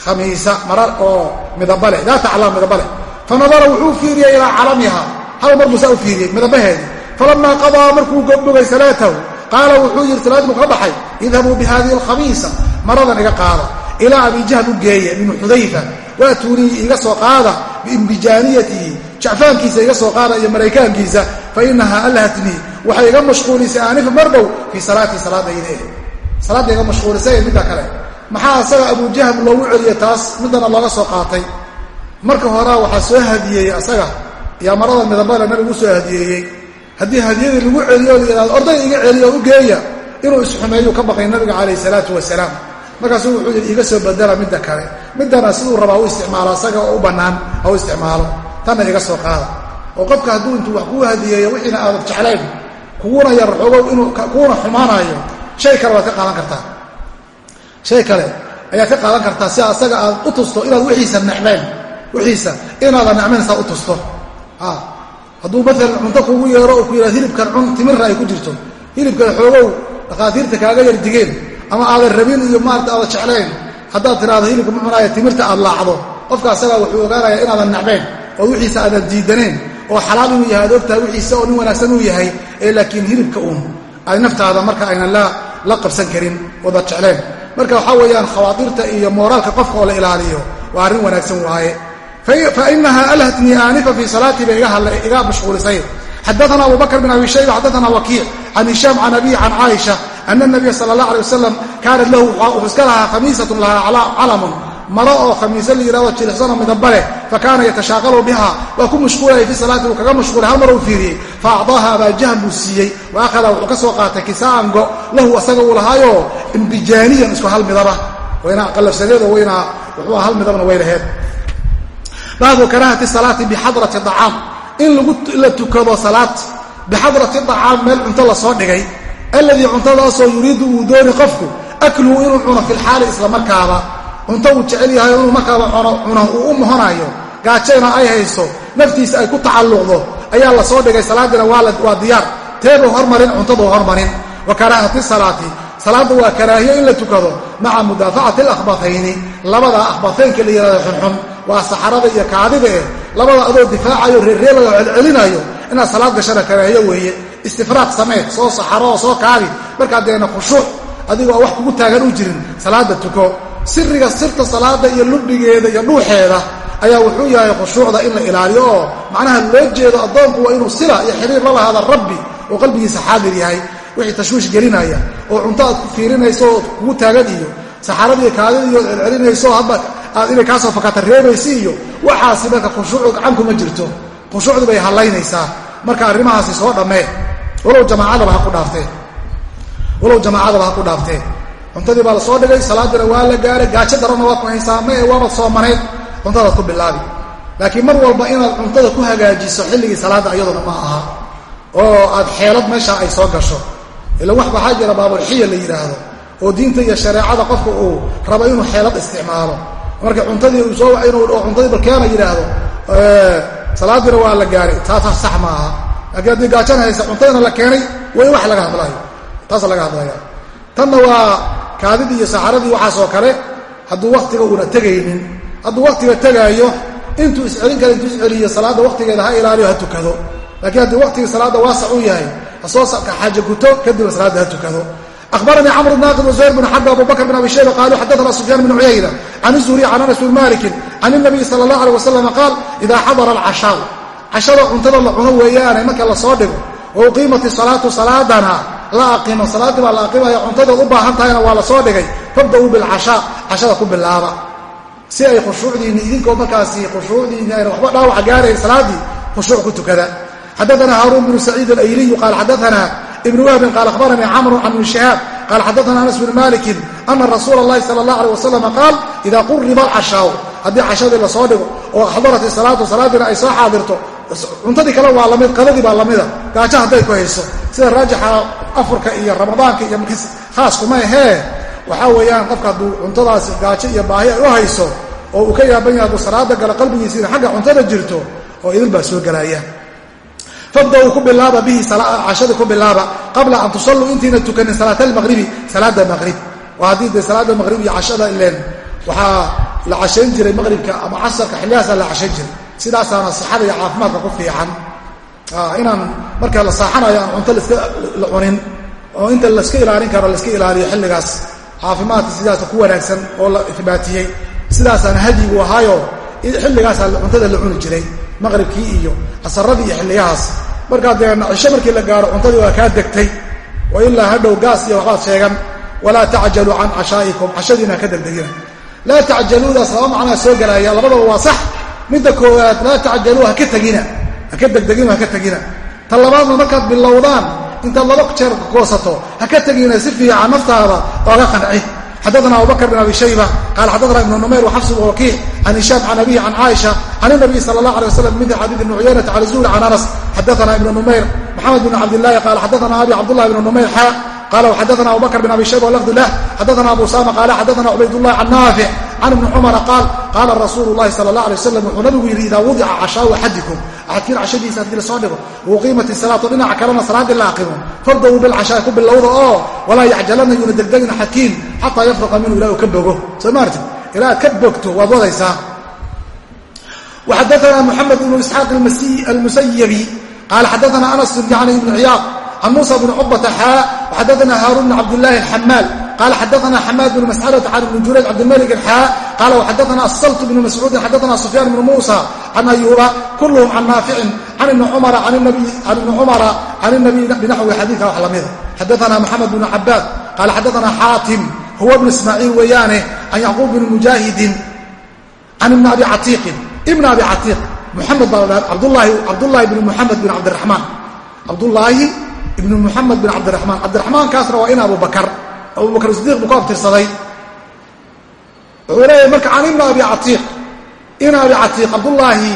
khamiisa mara oo midaba leh daata aclaam midaba leh. Fanadara wuxuu fiiriyey ilaa calamiha hal mar buusaa u fiiriyey midabaheedii falamaa qadaa markuu gobdhogay salaatahu qaala wuxuu yidhi salaadii buu ka baxay idhabuu bihadihi alkhamiisa maradan iga qaada ilaa abi jahl u geeya ibnu xudayfa waatuunii iga soo qaada biimbijaaniyatihi jacfaankiisa iga soo qaada iyo maraykaankiisa fa inahaa allahatnii waxay iga mashquulisay aanifa mar dhow fii salaatii salaadayde salaadda iga mashquulisay midda kale maxaa isaga abujahab loogu celiyey taas midana looga soo qaatay marka horea waxaa soo hadiyeeyey asaga yaa marada midabale nabigu haddii hadiyadii lagu celiyo o la yidhahdo orday iga celiyo u geeya inuu isxumeeyuu ka baqay nabiga calayh salaatu wasalaam. Markaasuu wuxuu yidhi iga soo badala midda kale. Middana siduu rabaa u isticmaalo asaga oo u bannaan ha u isticmaalo. Tanna iga soo qaada. Oo qofka hadduu intuu wax kuu hadiyeeyo wixiina aadan jeclayn kuguna yar xoogow inuu kuuna xumaanayo shay kale waad ka qaadan kartaa. Shay kale ayaad ka qaadan kartaa si asaga aad u tusto inaad wixiisa necbayn wixiisa inaadan necmayn saa u tusto hadduu maalan cunto kugu yeero oo ku yidhahdo hilibkan cun timirna ay ku jirto. Hilibkan xoogow dhakhaatiirta kaaga yar digeen ama aadan rabin iyo maarata aadan jeclayn. Haddaad tidhahdo hilibka ma cunaayo timirta aad laacdo. Qofka asagaa wuxuu ogaanayaa inaadan necbayn oo wixiisa aadan diidanayn oo xalaal inuu yahay ad ogtahay wixiisa oo nin wanaagsan uu yahay ee laakiin hilibka uun. Ay naftaada marka aynan la qabsan karin wada jecleen. Marka waxaa weeyaan khawaatirta iyo mooraalka qofka oo la ilaaliyo waa arrin wanaagsan waaye fa inaha alhatnii aanifa fii salaatii bay iga mashquulisay xadaana abu bakr bin abi shayba xadaana wakiic can hishaam can abihi can caaisha ana nabiya sala allah alay wasalam kaanat lahu wuxuu iska lahaa khamiisatun lahaa calamun. Maro oo khamiise la yidhahdo jilicsanoo midaba leh fa kaana yatashaaqalu biha waa ku mashquulayay fii salaati uu kaga mashquulay hal mar uu fiiriyey fa acdaaha abaajahan buu siiyey wa akhada wuxuu ka soo qaatay kisaaan go lahu asaga uu lahaayo imbijaaniyan isku hal midaba. Wayna qallafsadeedo wayna wuxuu hal midabna way laheed baabu karaahati salaati bixadrati acaam in la tukado salaad bixadrati acaam meel cunto la soo dhigay. Alladii cuntadaasoo yuriidu uu dooni qofku akluhu inuu cuno fi lxaali islamarkaaba cunto uu jecel yahay inuu markaaba cuno uu u mohonayo gaajayna ay hayso naftiisa ay ku tacalluqdo. Ayaa la soo dhigay salaadiina waa diyaar. Teebuu hormarin cuntaduu hormarin. Wa karaahati salaati salaadda waa karaahiyo in la tukado maca mudaafacati alakhbatayni labada akhbataynka la yihahdo xunxun waa saxarada iyo kaadida eh labada adoo difaacayo reerreebayo oo celcelinayo. Inaad salaad gashana karaahiyo weeye. Istifraaq sameed soo saxaro oo soo kaadi markaa deena khushuuc adigoo wax kugu taagan u jirin. Salaadda tuko. Siriga sirta salaada iyo ludhigeeda iyo dhuuxeeda ayaa wuxuu yahay khushuucda in la ilaaliyo. Oo macnaha loo jeedo addoonku waa inuu sila iyo xiriir la lahaada rabbi oo qalbigiisa xaadir yahay wixii tashwiish gelinaya oo cunto aad ku fiirinayso oo kugu taagan iyo saxaradii kaadidii ood celcelinayso hadba aad inay kaasoo fakata reebaysi iyo waxaasi marka khushuucu gacankuma jirto. Khushuucdii bay hallaynaysaa marka arrimahaasi soo dhammee walow jamaacadaba ha ku dhaaftee walow jamaacadaba ha ku dhaaftee cuntadii baa soo dhigay salaadiina waa la gaaray gaajo daranna waa ku haysaa ma ee waabad soomanayd cuntadaad ku bilaabi. Laakiin mar walba inaad cuntada ku hagaajiso xilligii salaadda iyaduna ma aha. Oo aad xeelad meeshaa ay soo gasho. Ila wax waxaa jira baabulxiya la yidhaahdo oo diinta iyo shareecada qofka uu rabo inuu xeelad isticmaalo marka cuntadii uu soo inuu cuntadii balkeena yidhaahdo salaadiina waa la gaaray. Taasa sax ma aha. Laakiin haddii gaajana haysa cuntadina la keenay way wax laga hadlayo. Taasa laga hadlaya. Tanna waa kaadidii iyo saxaradii waxaasoo kale hadduu waktiga uuna tegaynin. Hadduu waktiga tegaayo intuu iscelin kara intuu isceliyo salaadda waktigeeda ha ilaaliyo ha tukado. Laakiin haddii waktigii salaadda waasac u yahay hasoo xaaje guto kadibna salaadda ha tukado abaranii cmr bn naaqid wزuhayr bn xab abu bakr bn abi shayba qaaluu xadaana sufyaan bn cuyayna can zuhri can anas bn malikin can الnabiy salى اlah alيه wasalam qaal ida xadara alcashaau cashada cuntada la cuno weeyaane marka la soo dhigo wa uqiimat salaatu salaadana la aqimo salaaddii baa la aqimaya cuntada u baahan tahayna waa la soo dhigay fabda'uu bilcashaa cashada ku bilaaba si ay khushuucdiinni idinkoo markaasi khushuucdiinni ayna waxba dhaawaca gaarayn salaaddii khushuuc ku tukada xadaana haaruun bnu saciid alayliyu qaal xadaana ibn wahbin qaal akhbaranii camru can ibni shihaab qaal xadaana anas bn malikin ana rasuula اllahi sala اllah alيh wasalam qaal ida quriba alcashaau haddii cashadii lasoo dhigo oo axdarat salaatu salaadiina ay soo xaadirto cuntadii kale waa lamid qadadii baa lamida gaajo hadday ku hayso sida raajixa afurka iyo ramadaanka iyo khaaskuma ahee waxaa weeyaan qofka hadduu cuntadaasi gaajo iyo baahi ay u hayso oo uu ka yaaban yahay hadduu salaada gala qalbigiisiina xagga cuntada jirto oo idin baa soo gelaya fabda'uu ku bilaaba bihi cashadii ku bilaaba qabla an tusalluu intiina tukanin salaat almaqribi salaada maqrib waa haddii dee salaada maqrib iyo cashada ileen waxaa la cashayn jiray maqribka ama casarka xilliyahaasaa la cashayn jiray. Sidaasaana sixada iyo caafimaadka ku fiican. Inaan marka la saaxanayo aan cunto la cunin oo inta laska ilaalin karo laska ilaaliyo xilligaas caafimaadka sidaasa ku wanaagsan oo la ihbaatiyey sidaasaana hadyigu ahaayo xilligaasaa cuntada la cuni jiray maqribkii iyo casaradii iyo xilliyahaas. Markaa dee cisho markii la gaaro cuntadii waa kaa degtay. Oo ilaa hadhow gaas iyo waxbaad sheegan. Walaa tacjaluu can cashaa'ikum cashadiina haka degdegina laa tacjaluudaas laba macnaa soo gelaya labadaba waa sax. Midda koowaad laa tacjaluu haka tegina. Haka degdegina haka tegina. Ta labaadna markaad bilowdaan intaad laba jeer goosato haka tegina si fiican naftaada ooga qanci xadana abubakr bn abi shayba qaala xadana ibnu numayr waxafs wakiic can hishaam can abihi can caaisha can inabiy sala allah alay waslam min xadiid ibni cuyaynata cala zuhri can anas xadana ibnu numayr maxamed bn cabdillahi qaala xadana abi cabdullahi bn numayr xa qala xadana abubakr bn abi shayba lafdu lah xadana abu usama qaala xadana cubaydullah can naafic can ibni cumara qaal qaala rasuulu llahi sala allah alay wasalam wuxuu nabigu yidhi idaa wudica cashaau axadikum axadkiin cashadiisa haddii la soo dhigo. Uqiimat isalaatu dhinaca kalena salaaddii la aqimo fabdauu bilcashaai ku bilowda oo walaa yacjalana yuuna degdegin axadkiin xataa yafruqa minhu ilah ka bogo. Soo maarti ilaa aad ka bogto waad wadaysaa. Waxadaana muxamed ibnu isxaaq almusayabi qaala xadaana anas yani ibnu ciyaad can muusa bni cubata xaa waxadaana haaruun bn cabdillahi alxamaal qala xadaana xamaad bn mascadata can ibni jurayj cabdimalik xaa qala waxadaana asalt bnu mascuudin xadaana sufyaan bnu muusa can ayuuba kulluhum can naaficin can ibni cumara can ibni cumara can inabiy binaxwi xadiidka wax lamida xadaana maxamed bnu cabaad qala xadaana xaatim huwa bnu ismaaciil weeyaane can yacquub bni mujaahidin can ibni abi catiiqin ibna abi catiiq muxamed baa cabdullaahi bn muxamed bin cabdiraxmaan cabdullaahi ibnu muxamed bin cabdiraxmaan cabdiraxmaankaasna waa in abubakar abubakr sidiiq buu ku abtirsaday wuxuu leeyahay marka can ibni abi catiiq in abi catiiq cabdullaahi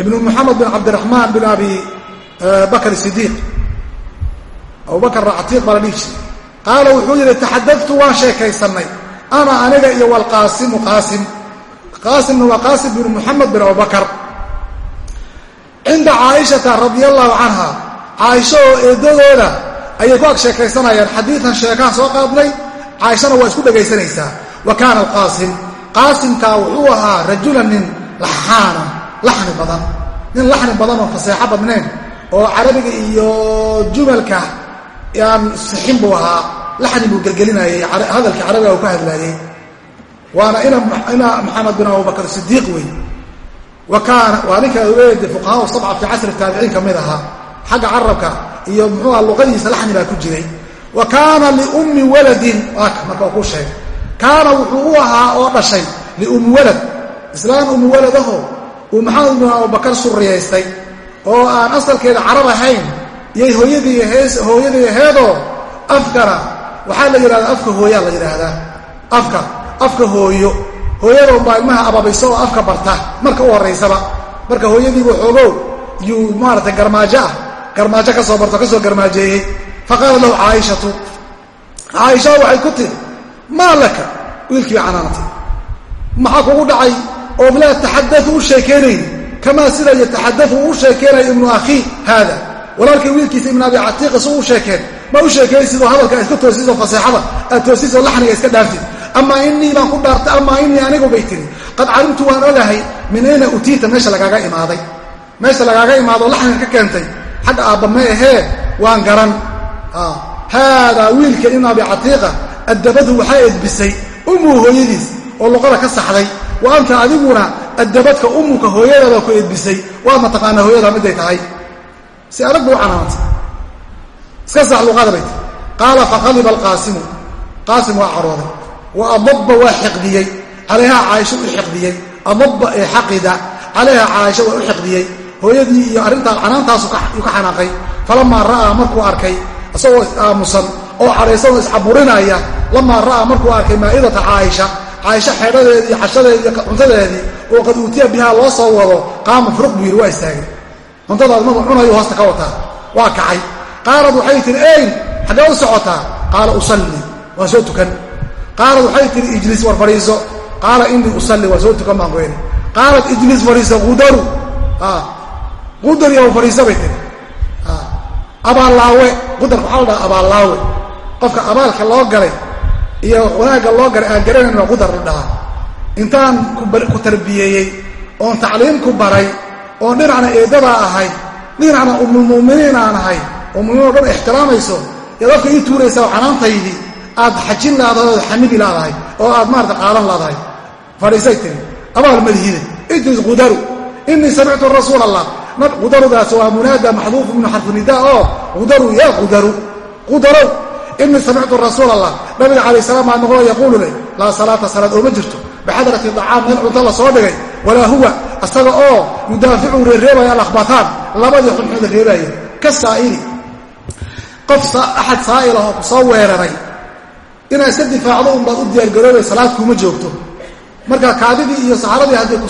ibnu muxamed bin cabdiraxmaan bin abi bakr sidiiq abubakarna catiiq baa la dhihi jiray. Qaala wuxuu yidhi taxadatu waan sheekaysanay. Ana aniga iyo walqaasimu qaasim. Qaasimna waa qaasim bin muxamed bin abubakar cinda caaishata radia allahu canha caaisho oo eedadooda ayay ku ag sheekaysanayaan xadiidan sheekaha soo qaadnay caaishana waa isku dhegaysanaysaa wa kaana alqaasim. Qaasimkaa wuxuu ahaa rajulan nin laxaana laxni badan. Nin laxni badan oo faseexo badnayn oo carabiga iyo jumalka aan sixin buu ahaa. Laxni buu gelgelinayay hadalkii carabiga uu ka hadlaayey waana ina maxamed bin abubakr sidiiq wey waa ninka weede fuqahaa sabca fii casri taabiciin ka mid ahaa. Xagga carabka iyo muxuuha luqadiisa laxni baa ku jiray. Wa kaana liummi waladin marka uu ku sheegay. Kaana wuxuu u ahaa oo dhashay liummi walad. Islaan ummi waladaho uu maxamed bin abubakar suriyaystay oo aan asalkeeda carab ahayn iyay hooyadii hooyadii aheedoo afkana waxaa la yidhahdaa afka hooyaa la yidhaahdaa. Afka afka hooyo. Hooyada unbaa ilmaha ababayso oo afka barta marka u horraysaba. Marka hooyadiibu xoogow yuu maaragtay garmaajo ah garmaajo ka soo barto ka soo garmaajeeyey. Fa qaalat lahu caaishatu caaisha waxay ku tiri maa laka? Wiilkii bay canaanatay. Maxaa kugu dhacay? Oo laa taxadau u sheekeynayn kamaa sida yataxadau u sheekeynayo ibnu akhii haada. Walaalkii wiilkiisa ibnu abi catiiqa su u sheekeen. Ma u sheekaysidoo hadalka iska toosiso faseexada aad toosisoo laxniga iska dhaaftid amaa inii baan ku dhaartay amaa inii anigu bay tiri qad calimtu waan ogahay min ayna utiita meesha lagaaga imaaday. Meesha lagaaga imaado laxniga ka keentay xagga aabba ma ahee waan garan. Haadaa wiilka ibnu abi catiiqa addabadu waxaa edbisay ummuu hooyadiis oo luqada ka saxday. Wa anta adiguna addabadka ummuka hooyadaabaa ku edbisay. Waad mataqaanaa hooyadaa miday tahay? Si adag bay u canaantay. Iska sax luqada bay tii qaala faqaliba alqaasimu. Qaasim waa carooday. Wa adabba waa xiqdiyey. Calayhaa caaisha u xiqdiyey. Adabba ee xaqida. Calayhaa caaisha waa u xiqdiyey hooyadii iyo arrintaa canaantaasu ka xanaaqay. Falamaa ra'aa markuu arkay isagoo aamusan oo cadhaysan oo iscaburinaya lamaa ra'aa markuu arkay maa'idata caaisha. Caaisha xeedhadeedii xashadeedii iyo cuntadeedii oo qad uutiya bihaa loo soo wado qaama furuq buu yidhi waa istaagay. Cuntadaas markuu cunayu hoosta ka wataa. Waa kacay. Qaalad waxay tihi eyn xaggee u socotaa qaala usallii waan soo tukan. Qaalad waxay tihi ijlis war fadhiiso qaala inii usalli waan soo tukan baan ku idhi qaalad ijlis fadhiiso qudaru qudar iyo fadhiiso bay tihi abaallaawe qudarka waxaa la dhaha abaallaawe qofka abaalka loo galay iyo wanaagga loo galay aan garanayn baa qudar la dhahaa. Intaan ku tarbiyeeyey oon tacliim ku baray oon dhinacna eedadaa ahay dhinacna umulmu'miniin aan ahay oo muminiin o dhan ixtiraamayso yaad afka ii tuuraysaa canaantaydii aad xajin laadahay ood xamidi laadahay oo aad maarata qaadan laadahay. Fadhiisay tiri abaal madihide ijlis qudaru inii samictu rasuul allah qudarudaas waa munaada maxduufu minu xarfu nidaa oo qudaru yaa qudaru. Qudarow inii samictu rasuul allah nabiga calayh salaam baa noqo yaquulu leh laa salaata salaad ooma jirto. Bixadrati dacaam meel cunto la soo dhigay walaa huwa. Asaga oo yudaaficu reereebaya alakhbataan labadii xunxuda reebaaya ka saa'ili. Qof axad saa'ila oo ku soo weeraray inaad iska difaacdo unbaad u diyaargaroobay salaad kuuma joogto. Marka kaadidii iyo saxaradii hadday ku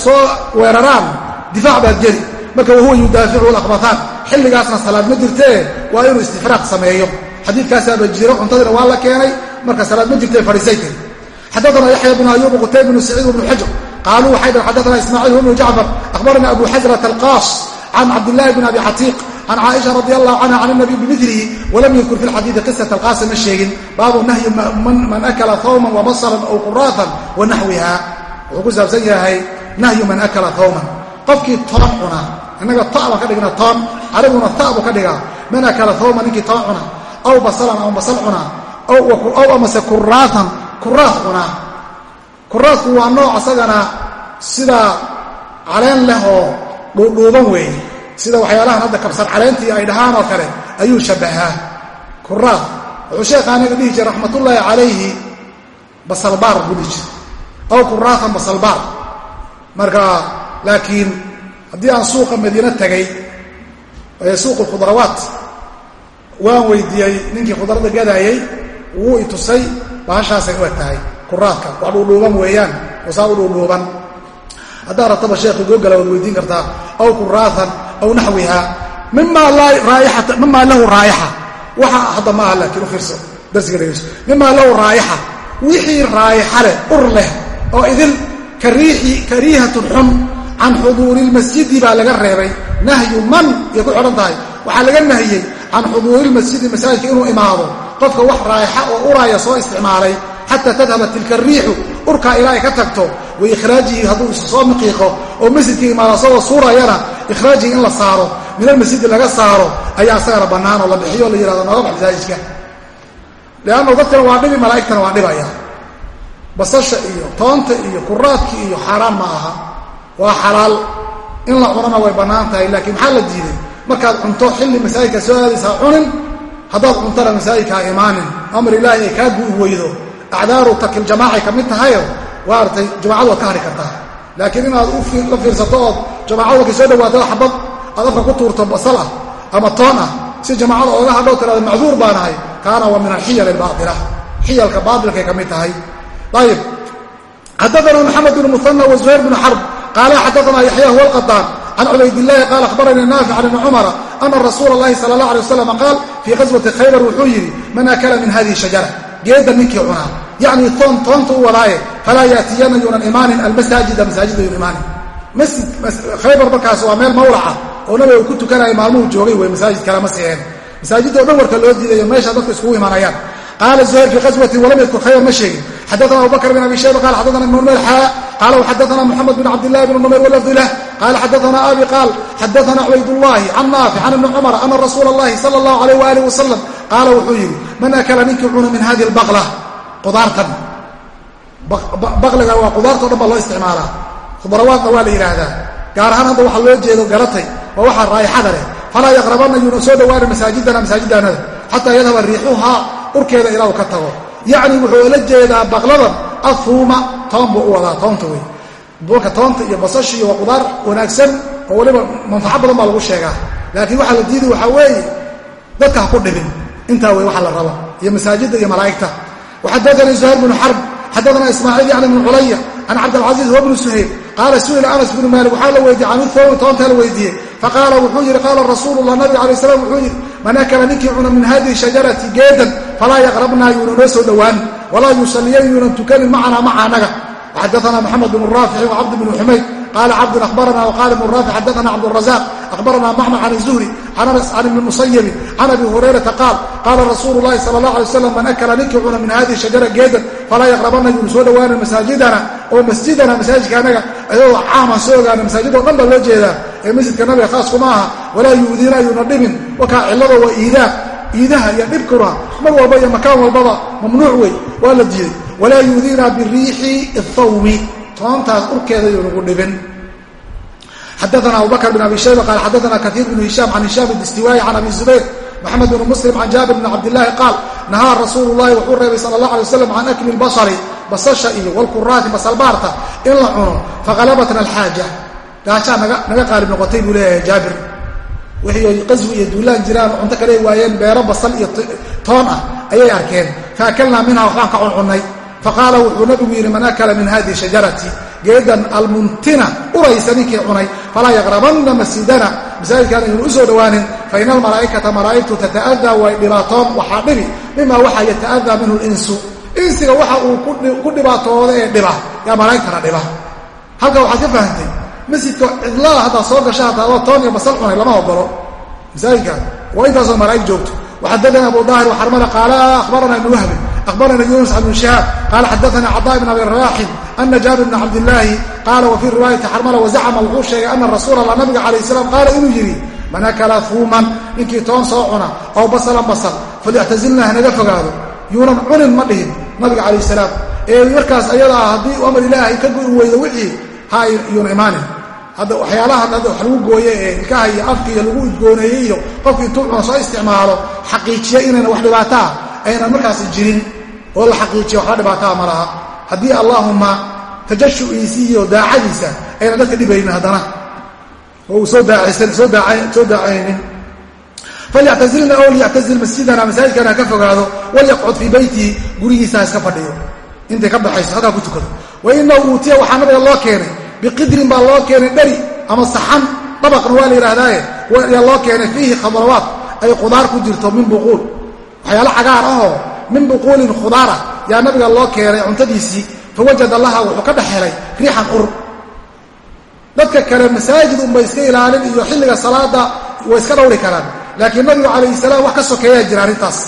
weeraraan difaac baad geli marka wahuwa yudaaficu alakhbataan xilligaasna salaad ma jirtee? Waa inuu istifraaq sameeyo. Xadiidkaasaaba jiro cuntadina waa la keenay. Marka salaad ma jirtee fadhiisay tiri. Xadaana yaxya bnu ayub qutayb bnu saciid bnu xujr qaaluu waxay dhn xadaana ismaaciil bnu jacfar akhbarana abu xajrat alqaas can cabdillahi bn abi catiiq can caaisha radi allahu canha can nabiy bimilihi walam yadkur fi lxadiidi qisat alqaasi ma sheegin. Baabu nahyi man akala hawman wabasaran aw quraatan wa naxwiha wuxuu ku saabsan yahay nahyu man akala hawman qofkii toon cuna innaga ta ka dhigna toon carabiguna ta ka dhigaa. Man akala hawman ninkii toon cuna aw basalan ama basal cuna aw amase kuraatan kuraas cunaa kuraasku waa nooc asagana sida caleen leh oo dhuudhuuban weeye. Sida waxyaalahan hadda kabsar caleentii ay dhahaan oo kale ayuu shabbahaa kuraas wuxuu sheekha anaga dhihi jira raxmatullaahi calayhi basalbaar buu dhihi jira aw kuraatan basalbaar. Marka laakiin haddii aan suuqa madiine tagay suuqu khudrawaat waan weydiiyey ninkii khudrada gadaayey wuu i tusay bahashaasay u eg tahay kuraadka waa dhuudhuuban weeyaan wasaa u dhuudhuuban haddaa rabtaba sheekhu googala waad weydiin kartaa aw kuraatan aw naxwiha mimaa lahu raa'ixa waxa hadda maaha laakiin u fiirso darsiga dhegeyso mimaa lahu raa'ixa wixii raa'ixa leh ur leh oo idil kariihatun xun can xuduuri lmasjidi baa laga reebay. Nahyu man yay ku xidhan tahay. Waxaa laga nahiyey can xuduuri lmasjidi masaajidka inuu imaado. Qofka wax raa'ixa oo uraaya soo isticmaalay xataa tadhaba tilka riixu urkaa ilaa ka tagto wa ikhraajihi hadduu isu soo miqiiqo oo masjidkii imaado asagoo suurayana ikhraajihi in la saaro min almasjidi laga saaro ayaa asagana bannaan oo la bixiyo la yihahdo nooga bax masaajidka. Leannu dadkana waa dhibi malaa'igtana waa dhibaya. Basasha iyo toonta iyo kuraadki iyo xaaraan ma aha waa xalaal. In la cunana way bannaan tahay laakiin maxaa la diiday? Markaad cunto xilli masaajidka soo aadaysaa cunin haddaad cuntana masaajidka ha imaanin. Amar ilaahi ay kaa gu'i weydo. Acdaaru takil jamaacay ka mid tahayo. Waa artay jamacadu waad ka hari kartaa. Laakiin inaad la fiirsato ood jamacadu markay soo dhawaato xabad aad afka ku tuurto basal ah ama toon ah si jamacada ooga hadhow tirada macduur baanahay kaana waa min alxiyal albaaila xiyalka baatilkay ka mid tahay. Ayib xadaana maxamed bn muana wa zuhayr bn xarb qaala xadaana yaxya huwa alqadaan can cubaydillaahi qaala akhbaranii naafic can ibni cumara ana rasuula allahi sala allah alay wasalam qaal fii qaswati khaybar wuxuu yidhi man akala min hadihi shajara geedda ninkii cunaa yacnii toon toonta u walaaye falaa yaatiyana yuunan imaanin almasaajida masaajida yuun imaanin masjid khaybar markaas waa meel mawlaca oo nabiga ku tukanaya maalmuhu joogay wey masaajid kale ma siheen masaajidda o dhan warka loo diidayo meesha dadka iskugu imaanayaan qaala zuhayr fii qaswati walam yadkur khaybar ma sheegin xadaana abubakr bin abi shayba qala xadaana ibn numayr xaa qaala waxadaana moxamed bin cabdillahi bn numayr walafdi lah qaala xadaana abi qaal xadaana cubaydullahi can naafic can ibni cumar ana rasuula allahi sala allahu alayh waalih wasalam qaala wuxuu yidhi man akala ninkii cuna min hadihi albaqla qudaartan baqliga waa qudaartao dhan baa loo isticmaalaa khudrawaadna waa la yidhaahdaa gaar ahaan hadda waxaa loo jeedo galatay waa waxaa raayixada leh falaa yaqrabanna yuuna soo dhowaana masaajidana masaajidaanada xataa yadhaba riixuhaa urkeeda ilaa uu ka tago yacni wuxuu la jeedaa baqladan ahuuma toon buu u wadaa toonta wey marka toonta iyo basashiiyo waa qudaar wanaagsan oo weliba manfaco badan baa lagu sheegaa. Laakiin waxaa la diiday waxaa weeye dadka ha ku dhibin. Intaa wey waxa la rabo iyo masaajidda iyo malaa'igta. Waxadaanii zuhayr bnu xarb xadaana ismaaciil yacni bnu culaya can cabdilcaziiz wa bnu suhayr qaala su'ila anas bnu maalik waxaa la weydiye can uthawmi toontaa la weydiiyey? Faqaala wuxuu yidhi qaala rasuulu lah nabiga alay slam wuxuu yidhi man akala ninkii cuna falaa yaqrabnaa yuuna noo soo dhowaan walaa yusalliyan yuunan tukanin macanaa maca annaga xadaana maxamed bnu raafici wacabd bnu xumayd qaala cabdun ahbarana wqaala ibnu raafic xadaana cabdurazaq ahbarana maxmed can zuhri can anas can ibni musayibi can abi hurayrata qaal qaala rasuulu lahi sala allah alay waslam man akala ninkii cuna min hadihi shajara geedan falaa yaqrabanna yuuna soo dhowaanin masaajidana oo masjidana masaajidka anaga ayadoo caaman soo ogaana masaajidoo dhan baa loo jeedaa ee masjidka nabiga khaaskuma aha walaa yuudiina yuuna dhibin wakaa cillada waa iidaa iidaha iyo dhibkuna mar walba iyo makaan walbaba mamnuuc wey waa la diiday. Walaa yuudiina biriixi thawmi toontaas urkeeda yuunagu dhibin. Xadaana abubakr bn abi shayba qaal xadaana kaiir bnu hishaam can hishaam istiwaayi can abi zubayr maxamed bn muslim can jaabir bn cabdillaahi qaal nahaa rasuulu llahi wuxuu reebay sala allah alay waslam can akli lbasari basasha iyo walkuraati basalbaarta in la cuno faqalabatna alxaaja. Gaajaa naga qaalib noqotay buu leeyahay jaabir wixii qaswi iyo duulaan jiraan cunto kale waayeen beero basal iyo toon ah ayay arkeen. Faakalnaa minha waxbaan ka cuncunnay faqaala wuxuu nabigu yidhi man akala min hadihi shajarati? Geedan almuntina uraysa ninkii cunay. Falaa yaqrabanna masjidana. Masaajidkaan aynu u soo dhowaanin faina almalaa'ikata malaa'igtu tata'adaa way dhibaatoon waxaa dhibi. Mima waxaa yata'adaa minhu linsu. Insiga waxa uu ku dhibaatooda ee dhiba yaa malaa'igtana dhiba. Halka waxaad ka fahamtay masjidka cidlada haddaad soo gasha hataa adoo toon iyo basal cunay lama ogolo masaajidka waa intaasoo malaa'ig joogto. Waxadadana abu daahir waxarmada qaala akhbarana ibnu wahbin akhbarana yunus can ibn shihaab qaala xadaana cadaa ibn abi raaxin ana jaabir bna cabdillaahi qaala wa fii riwaayati xarmala wazacama wuxuu sheegay ana rasuula allah nabiga calayh salaam qaala inuu yidhi man akala fuuman ninkii toon soo cuna oo basalan basal falyactazilna hanaga fogaado. Yuunan cunin ma dhihin nabiga calayh salaam. Ee markaas ayada ah haddii u amar hadda waxyaalahan hadda wax lagu gooye ee ilkaha iyo afka iyo lagu udgooneeyey iyo qofki intuu cuno soo isticmaalo xaqiijiya inayna wax dhibaataa? Aynan markaasi jirin oo la xaqiijiya waxba dhibaataa ma laha. Haddii allaahumma tajashu'iisii iyo daacadiisa ayna dadka dhibaynin haddana. Oo uu soo daacaynin. Falyactazilna ow liyactazil masjidana masaajidkana ka fogaado walyaqcud fii beytihi gurigiisa iska fadhiyo. Intay ka baxayso halkaa ku tukado. Wa inahu uutiya waxaa nabiga loo keenay biqidrin baa loo keenay dheri ama saxan. Dabaqna waa la yidhaahdaaye. Yaa loo keenay fiihi khadrawaat ay khudaar ku jirto min buquul. Waxyaalo cagaar ahoo min buquulin khudaara. Yaa nabiga loo keenay cuntadiisii. Fawajada laha wuxuu ka dhex helay riixan ur dadka kale masaajid unbay iska ilaalin iyo xilliga salaada way iska dhowri karaan. Laakiin nabigu calayhi salaam wax ka sokeeyaa jira arrintaas.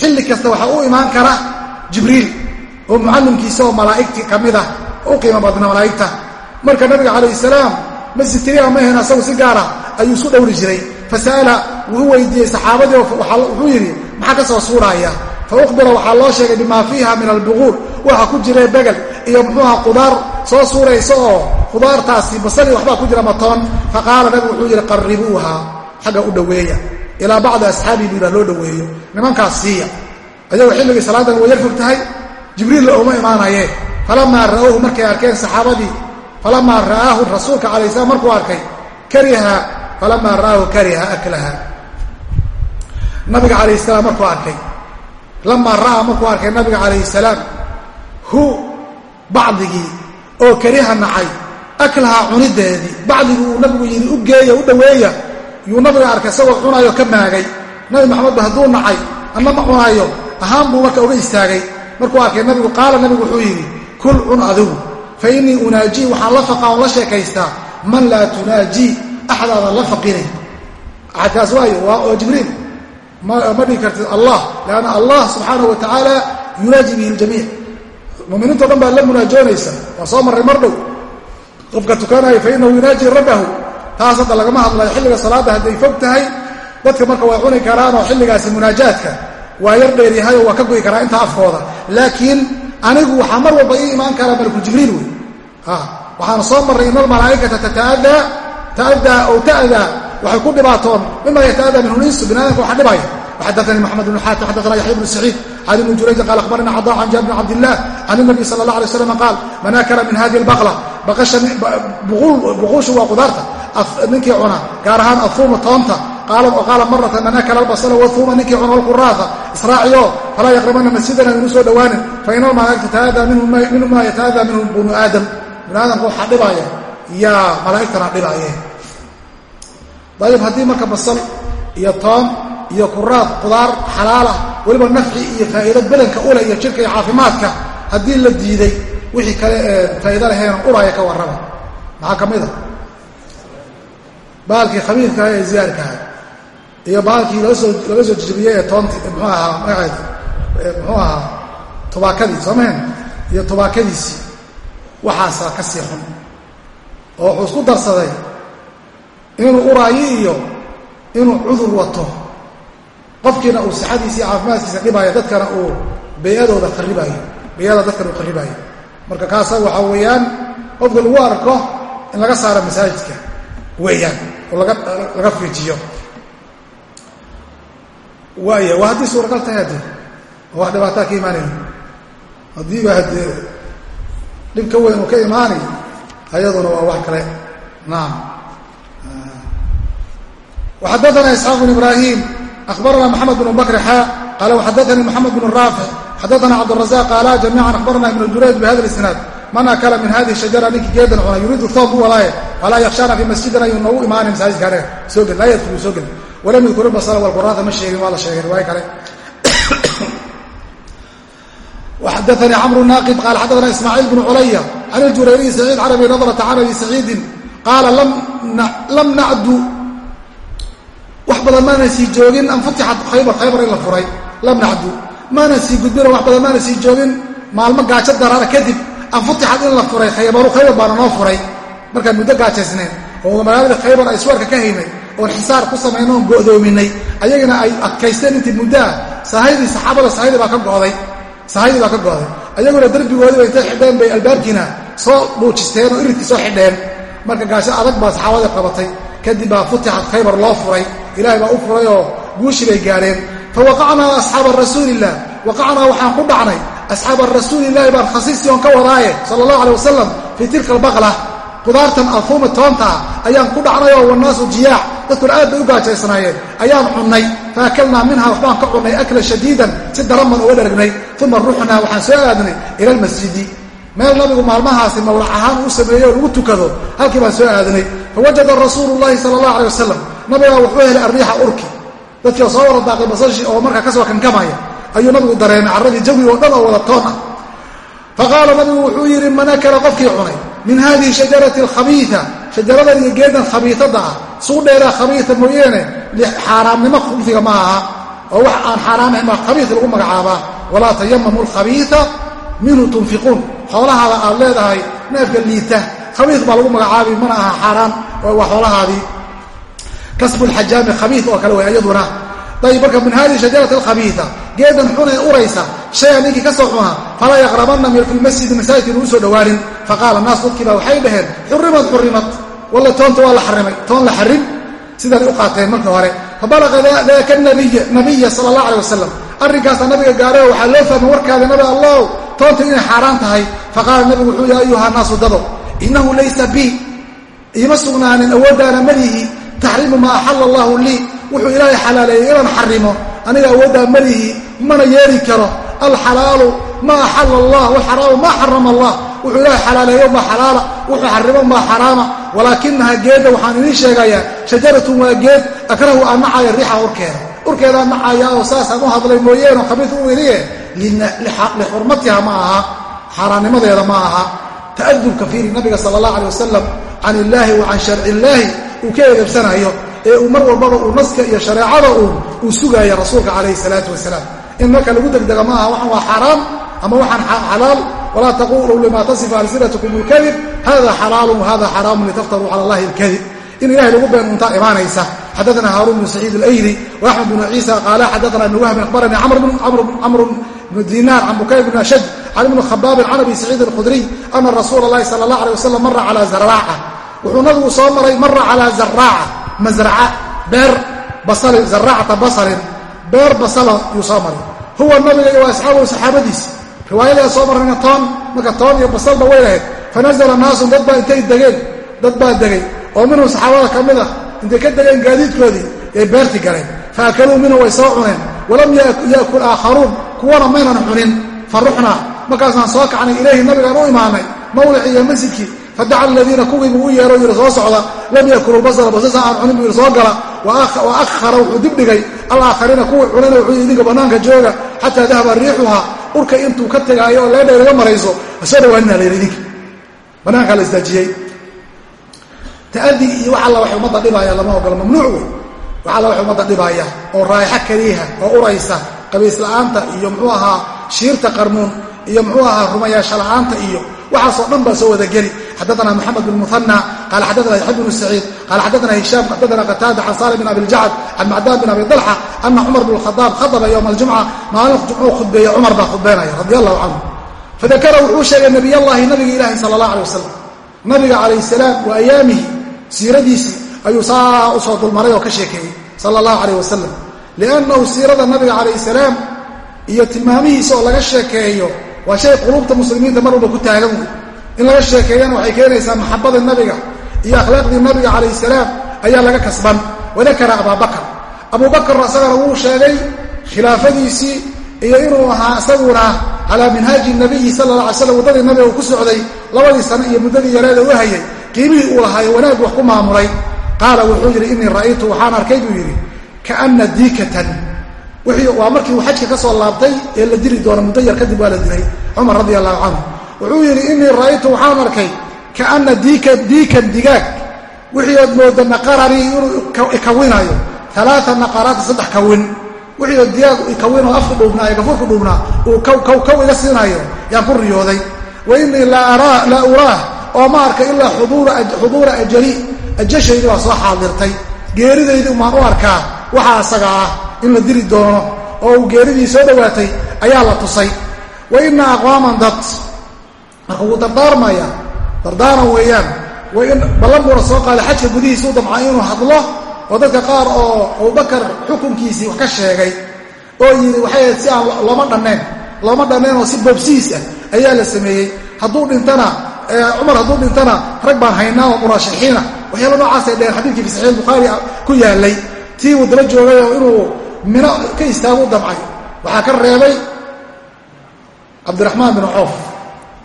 Xilli kasta waxaa u imaan kara jibriil oo mucallimkiisa oo malaa'igti ka ah. U qiimo badna malaa'igta marka nabiga calayhi salaam masjid keliya ma ahayn asagu si gaara ayuu isku dhowri jiray. Fasa'ala wuxuu weydiiyey saxaabadii wuxuu yidhi maxaa ka soo suuraaya fa ukhbira waxaa loo sheegay bimaa fiiha min albuquur waxa ku jira begel iyo muxuuha qudaar soo suuraysa oo khudaartaasi basali waxbaa ku jira matoon fa qaala nabigu wuxuu yidhi qarribuuha xagga u dhoweeya ilaa bacdi asxaabii buu yidhah loo dhoweeyo nimankaas siiya. Ayagoo xilligii salaadan way yar fog tahay jibriilla ooma imaanayeen falamaa ra'owhu markay arkeen saxaabadii falamaa ra'aahu rasuulka calayh salaam markuu arkay kariha falamaa ra'aahu kariha aklaha nabiga calayh salaam markuu arkay lamaa ra'aa markuu arkay nabiga calayh salaam hu bacdigii oo kariha nacay aklahaa cunideedii bacdigii uu nabigu yidhi u geeya u dhoweeya yuu nabiga arkay isagoo cunayo ka maagay nabi maxamedba hadduu nacay anna ma cunayo ahaan buu marka uga istaagay markuu arkay nabigu qaala nabigu wuxuu yidhi kul cun adigu fa innii unaajii waxaan la faqaa on la sheekaystaa man laa tunaajii axdaadan la faqinay axadkaas waayo waa oo jibriil ma dhihi kartid allah leanna allah subxaanahu wa tacaala yunaaji bihi ljamiic muminiinto dhan baa la munaajoonaysa waa soo marray mar dhow. Qofka tukanaya fa innahu yunaaji rabbahu taas hadda lagama hadlayo xilliga salaadda hadday fog tahay dadka marka waa cuni anigu waxaa mar walba ii imaan kara malku jibriil wey waxaana soo marray in almalaaikata tatadaa ow tadaa waxay ku dhibaatoon mima yataadaa minhu linsu binaadamka waxa dhibaya xadani mxamed bn xaatim xadana yaxya bnu saciid can ibni juraydi qaal akhbarana cada can jaabir bn cabdilah can inabi sala اlah alay slam qaal man akala min hadi lbaqla buquushu waa qudaarta ninkii cuna gaar ahaan afuuma toonta qaala maratan man akala albasala wahuuma ninkii cuna alquraafa israaciyo falaa yaqrabana masjidana inu soo dhowaanin fa inamaa yataadaa minhu maa yataadaa minhu binu aadam binu aadamka waxaa dhibaaya yaa malaa'igtana dhibaayeen dayib haddii marka basal iyo toon iyo kuraad qudaar xalaala weliba nafci iyo faa'iido bedanka ule iyo jirka iyo caafimaadka haddii la diiday wixii kale ee faa'iido lahayna uraya ka warraba maxaa ka mid a baalkii khabiirkaha ee ziyaarkaha iyo baalkii laga soo jijibiyey ee toonti muxuu ahaa magaceed muxuu ahaa tubaakadii soo mahen iyo tubaakadiisii waxaasaa ka sii xun oo wuxuu isku darsaday inuu uraayo iyo inuu cudur wato. Qofkiina uu sixadiisa caafimaadkiisa dhibaayo dadkana uu bayadooda qaribaayo bayada dadkana uu qaribaayo marka kaasa waxaa weeyaan qofka lagu arko in laga saaro masaajidka weeyaan oo laga laga fiijiyo waaya waa haddii suuragal tahay hadde oo wax dhibaataa ka imaanayno haddiiba haddee dhib ka weyn uu ka imaanay ayaduna waa wax kale. Naam. Xadana isxaaq bn ibrahim abarana maxamed bn bakr xa qaala xadaanii moxamed bn raafic xadaana cabdrazaq qaala jamiican abarna ibn jurayj bihada isnaad man akala min hadihi shajara ninkii geedan cuna yuriidu thoob bu walaaye walaa yakhshana fii masjidina ayuuna u imaanan masaajidkaanega soo gel laa yadkulu soo gel walam yudkuru basala walqurata ma sheegin waa la sheegay riwaayo kale. Xadani amru naaqib qaal xadana ismaaciil bnu culaya can iljurayriyi saciid can abi nadrta can abi saciidin qaala lam nacdu wax badan maanan sii joogin an futixat khaybar khaybar in la furay. Lam nacdu maanan sii gudbino wax badan maanan sii joogin maalmo gaajo daraara kadib an futixat in la furay khaybaru khaybar baana noo furay. Markaan muddo ka haynay oon xisaar ku samayno oon go'doominay. Ayagana ay adkaysteen intii muddoa sahaydii saxaabada sahaydii baa ka go'day. Sahaydii baa ka go'day. Ayaguna derbigoodiiba intay xidheen bay albaabkiina soo dhuujisteen oo iridkii soo xidheen. Marka gaasho adag baa saxaabadii qabatay. Kadib baa futixat khaybar loo furay. Ilahay baa u furay oo guushi bay gaadheen. Fa waqacnaa asxaaba rasuuliillah waqacnaa waxaan ku dhacnay asxaaba rasuulillahi baan khasiistii oon ka wadaaye sala allahu alay wasalam fii tilka albaqla qudaartan alfuuma toonta ah ayaan ku dhacnay oo wannaasu jiyaac dadkuna aad bay u gaajaysnaayeen ayaan cunnay fa akalnaa minha waxbaan ka cunnay akla shadiidan si daran baan uga dhargnay. Uma ruxnaa waxaan soo aadnay ila almasjidi. Meel nabigu maalmahaasi mawlac ahaan uu sameeyey oo lagu tukado halkii baan soo aadnay. Fawajada rasuulu llahi sala allah alay wasalam nabigaa wuxuu helay arriixa urki. Dadkii oo soo wada daaqay basashi oo markaa ka soo kankamaya ayuu nabigu dareemay carradii jawi oo dhan oo wada toon ah. Faqaala nabigu wuxuu yidhi man qofkii cunay min hadihi shajarati alkhabiia shajaradan iyo geedan khabiitada ah. Suudheeraa khabiia mooyeene xaaraamnimo khubfiga ma aha oo wax aan xaaraamahayn baa khabii lagu magacaabaa walaa tayamamu alkhabiia minhu tunfiquun. Xoolahaada aad leedahay neefka liita khabii baa lagu magacaabi mana aha xaaraan waa xoolahaadii. Kasbulxajaami khabii oo kale way iyaduna ayb marka min hadihi shajarati alkhabiia geedan xun ee uraysa shaya ninkii ka soo cuna falaa yaqrabanna fi lmasjidi masaajidka inuu u soo dhowaanin faqaala naas dadkiiba waxay dhaheen xurimad xurimad walla toonta waa la xarimay toon la xarim sidaanay u qaateen marka hore. Fabalaqa daka nabiya sala allah alay wasalam arrinkaasaa nabiga gaareo waxaa loo fahmay warkaada nabi allow toonta inay xaaraan tahay. Faqaala nabigu wuxuu ya ayuha naasu dado inahu laysa bi iima sugnaanin awooddaana malihi taxriimu maa axala allahu lii wuxuu ilaahay xalaaleeyey inaan xarimo aniga awooddaa malihi mana yeeli karo. Alxalaalu maa axala allah walxaraamu maa xarama allah wuxuu ilaahay xalaaleeyo maa xalaala wuxuu xarimo maa xaraama. Walaakinaha geedda waxaan idiin sheegayaa shajaratun waa geed akrahu aan riixa urkeeda. Urkeedaan nacaya oo saasaan u hadlay mooyeeno khabiid u weliye lixurmatiha ma aha xaaraannimadeeda ma aha. Ta'adubka fiiri nabiga sala allah alay wasalam can illaahi wa can sharci illaahi uu ka eedabsanayo ee mar walbaba uu naska iyo shareecada uu sugaaya rasuulka calayhi salaatu wasalaam. In marka lagu degdega ma aha waxaan waa xaaraam ama waxaan xalaal. Walaa taquluu lima tasifu alsinatkum lkadib hada xalaalun wahada xaraamun litaftaruu cala allahi alkadib in ilahay lagu been untaa imaanaysa. Xadaana haaruun bnu saciid alayli waaxmed bnu ciisa qaala xadaana ibnu wahbin akhbaranii camr bnu dinaar can bukayr bn ashaj can ibni khabaabin can abi saciid alkhudriy ana rasuula allahi sala allah alay wasalam mara calaa zaraaca wuxuu nabigu soo maray mara calaa zaraaca masraca beer basalin zaraacata basalin beer basala yuu soo maray. Huwa nabiga iyo asxaabuhu saxaabadiisi riwaayadaa soo marrayna toon marka toon iyo basalba way lahayd. Fanazala naasun dad baa intay degeen dad baa degay. Oo minhum saxaabada ka mid ah intay ka degeen gaadiidkoodii ay beertii galeen. Faakaluu minhu way soo cuneen. Walam yaakul aakharuun kuwana maynan cunin. Fa ruxnaa markaasaan soo kacnay ilayhi nabigaan u imaanay mawlicii iyo masjidkii fadaca aladiina kuwii buu u yeero yidhi soo socda lam yakulu basara basasa aan cunin buu yidhi soo gala wa akhara wuxuu dibdhigay alaakhariina kuwii cunayna wuxuu idinka bannaanka jooga xataa dahaba riixuha urka intuu ka tegaayo oo leedhay laga marayso hasoo dhawaanina la yidhi idinka bannaankaa la isdaajiyey ta'adi iyo wax alla wax ummadda dhibaaya lama ogola mamnuuc wey wax alla wax ummadda dhibaaya oo raayaxo kariiha oo uraysa qabiis la'aanta iyo muxuu ahaa shiirta qarmuun iyo muxuu ahaa rumayaasha la'aanta iyo waxaasoo dhan baa soo wada geli xadaana moxamed bn muhanى qala xadaana yaxya bnu saciid qala xadaana hishaam xadaana qataada can salim bin abi ljacd can macdaan bin abi dalxa ana cumar bn khadaab khadaba ywma aljumca maalin jumcuu khudbeeye cumar baa khudbeynaya radi allahu canhu fadakara wuxuu sheegay nabiy allahi nabiga ilahi sala allah alay wasalam nabiga calayh salaam wa ayaamihi siiradiisii ayuu saa u soo dulmaray oo ka sheekeeyey sala allahu alayh wasalam liannahu siirada nabiga calayh salaam iyo tilmaamihiisa oo laga sheekeeyo waa shay quluubta muslimiinta mar walba ku taagan wey in laga sheekeeyana waxay keenaysaa maxabada nabiga iyo akhlaaqdii nabiga calayh salaam ayaa laga kasban. Wadakara abaabakar abubakar isagana wuu sheegay khilaafadiisii iyo inuu ahaa isaguna calaa minhaaji nabiyi sala alla alay slam waddadii nabiga uu ku socday labadii sano iyo muddadii yareeda u hayay. Qiimihii uu lahaayo wanaag wax ku maamulay qaala wuxuu yidhi innii ra'aytu waxaan arkay buu yidhi kaana diikatan. Waa markii uu xajka ka soo laabtay ee la dili doono muddo yar kadib waa la dilay cumar radi allahu canhu wuxuu yidhi innii ra'aytu waxaan arkay kaana diikan digaag. Wixii ood mooda naqaranii inuu ikawinayo alaaa naqaraati saddex kawin. Wixii oo digaag ikawinoo afka dhuubnaa ee gafuurka dhuubnaa uu kaw iga siinayo yaan ku riyooday. Wa innii la uraah oo ma arka ilaa xuduura ajali. Ajashaydii baa soo xaadirtay. Geeridaydii umaan u arkaa waxaa asaga ah in la dili doono oo uu geeridii soo dhowaatay ayaa la tusay. Wa inna aqwaaman dad marka wuu dardaarmaya dardaaran weeyaan ballan buuna soo qaaday xajka gudihiisa u damca inuu hadlo oo dadka qaar oo abubakar xukunkiisii wax ka sheegay oo yidhi waxay ahayd si aan looma dhanneen looma dhanneen oo si boobsiis ah ayaa la sameeyey. Hadduu dhintana cumar hadduu dhintana rag baan haynaa oo murashaxiina waxyaala noocaasay dheheen xadiidkii fi saxiix bukhaari ku yaallay. Tii uu daba joogay oo inuu mino ka istaagu damcay. Waxaa ka reebay cabdiraxmaan bin coof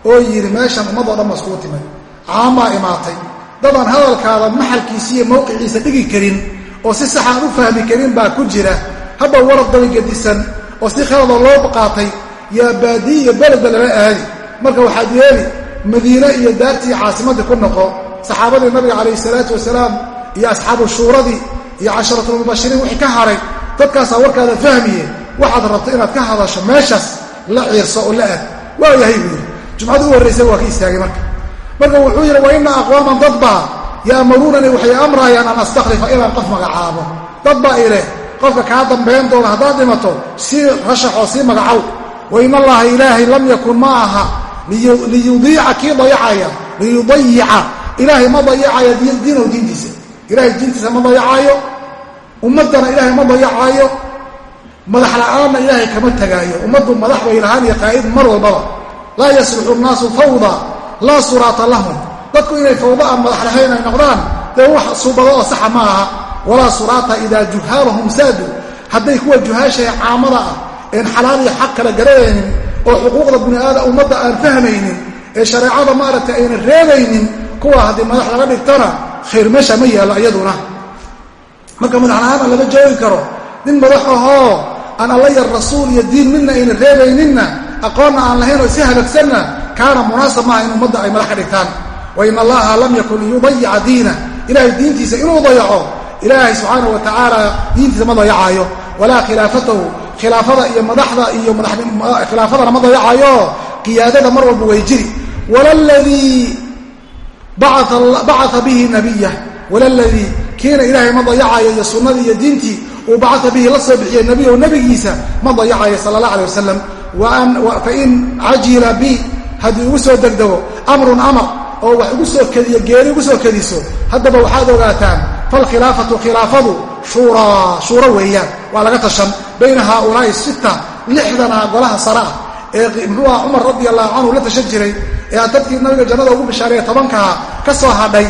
oo yidhi meeshan ummadoo dhan ba iskugu timay. Caamaa imaatay. Dadaan hadalkaada maxalkiisa iyo mawqiciisa dhigi karin oo si sax aan u fahmi karin baa ku jira. Hadba warad dabagedisan oo si khalada loo qaatay yaa baadiyi iyo beledba lala aadi marka waxaad yeeli madiine iyo daartii caasimaddii ku noqo saxaabadii nabiga calayhi salaatu wasalaam iyo asxaabu shuuradii iyo casharatulmubashiriin wixii ka haray dadkaasaa warkaada fahmiye waxaad rabto inaad ka hadasho meeshaas la ciirso oo la aad. Waa yahay buu yidhi jumcadii u horraysay waa ka istaagay marka. Marka wuxuu yidhi wa ina aqwaaman dadbaa ya'muruunanii waxay amraayaan an astakhlifa inaan qof magacaabo. Dad baa ileh qofka kaa dambayn doona haddaad dhimato sii rashaxoo sii magacow. Wa allaha ilaahay lam yakun ma aha liyudiica kii dayacaya liyudayica. Ilaahay ma dayacaya diinahu diintiisa. Ilahay diintiisa ma dayacaayo ummaddana ilaahay ma dayacaayo madax la'aanna ilaahay kama tegaayo ummaddu madax bay lahaan iyo qaa'id mar walbaba laa yasluxu nnaasu fawda laa suraata lahum. Dadku inay fawda aan madax lahayn ay noqdaan dee wax suubado oo saxa ma aha. Walaa suraata idaa juhaalahum saadu hadday kuwa juhaashae caamada ah een xalaal iyo xaq kala garanaynin oo xuquuqda biniaada ummadda aan fahmaynin ee shareecada maaragtay aynan reebaynin kuwa haddii madax laga dhigtana khayr meesha ma yaallo iyaduna. Marka madax la'aana lama joogi karo nin madax ahoo aan alla yar rasuul iyo diin midna aynan reebayninna aqoonna aan lahayn oo si hagagsanna kaana munaasab maaha in ummadda ay madax ka dhigtaan. Wa in allaha lam yakun liyudayica diina. Ilahay diintiisa inuu dayaco ilaahay subxaanau wa tacaala diintiisa ma dayacaayo. Walaa khilaafatahu khilaafada iyo madaxda iyo khilaafadana ma dayacayo qiyaadada mar walba way jiri. Walaladii bacaa bihi nabiya walaladii kiina ilaahay ma dayacayo iyo sunnadii iyo diintii uu bacaa bihi la soo bixiyey nebiyahu nebigiisa ma dayacayo sala allah alay wasalam fain cajila bi haddii ugu soo degdego amrun amar oo wax igu soo kediyo geeri igu soo kediso haddaba waxaad ogaataan falkhilaafatu khilaafadu shuuraa shuuro weeyaan waa laga tashan bayna haaulaa'i sita lixdana golaha sare ah ee muxuuha cumar radi allahu canhu la tashan jiray ee dadkii nabiga jannada ugu bishaareeye tobankaa ka soo hadhay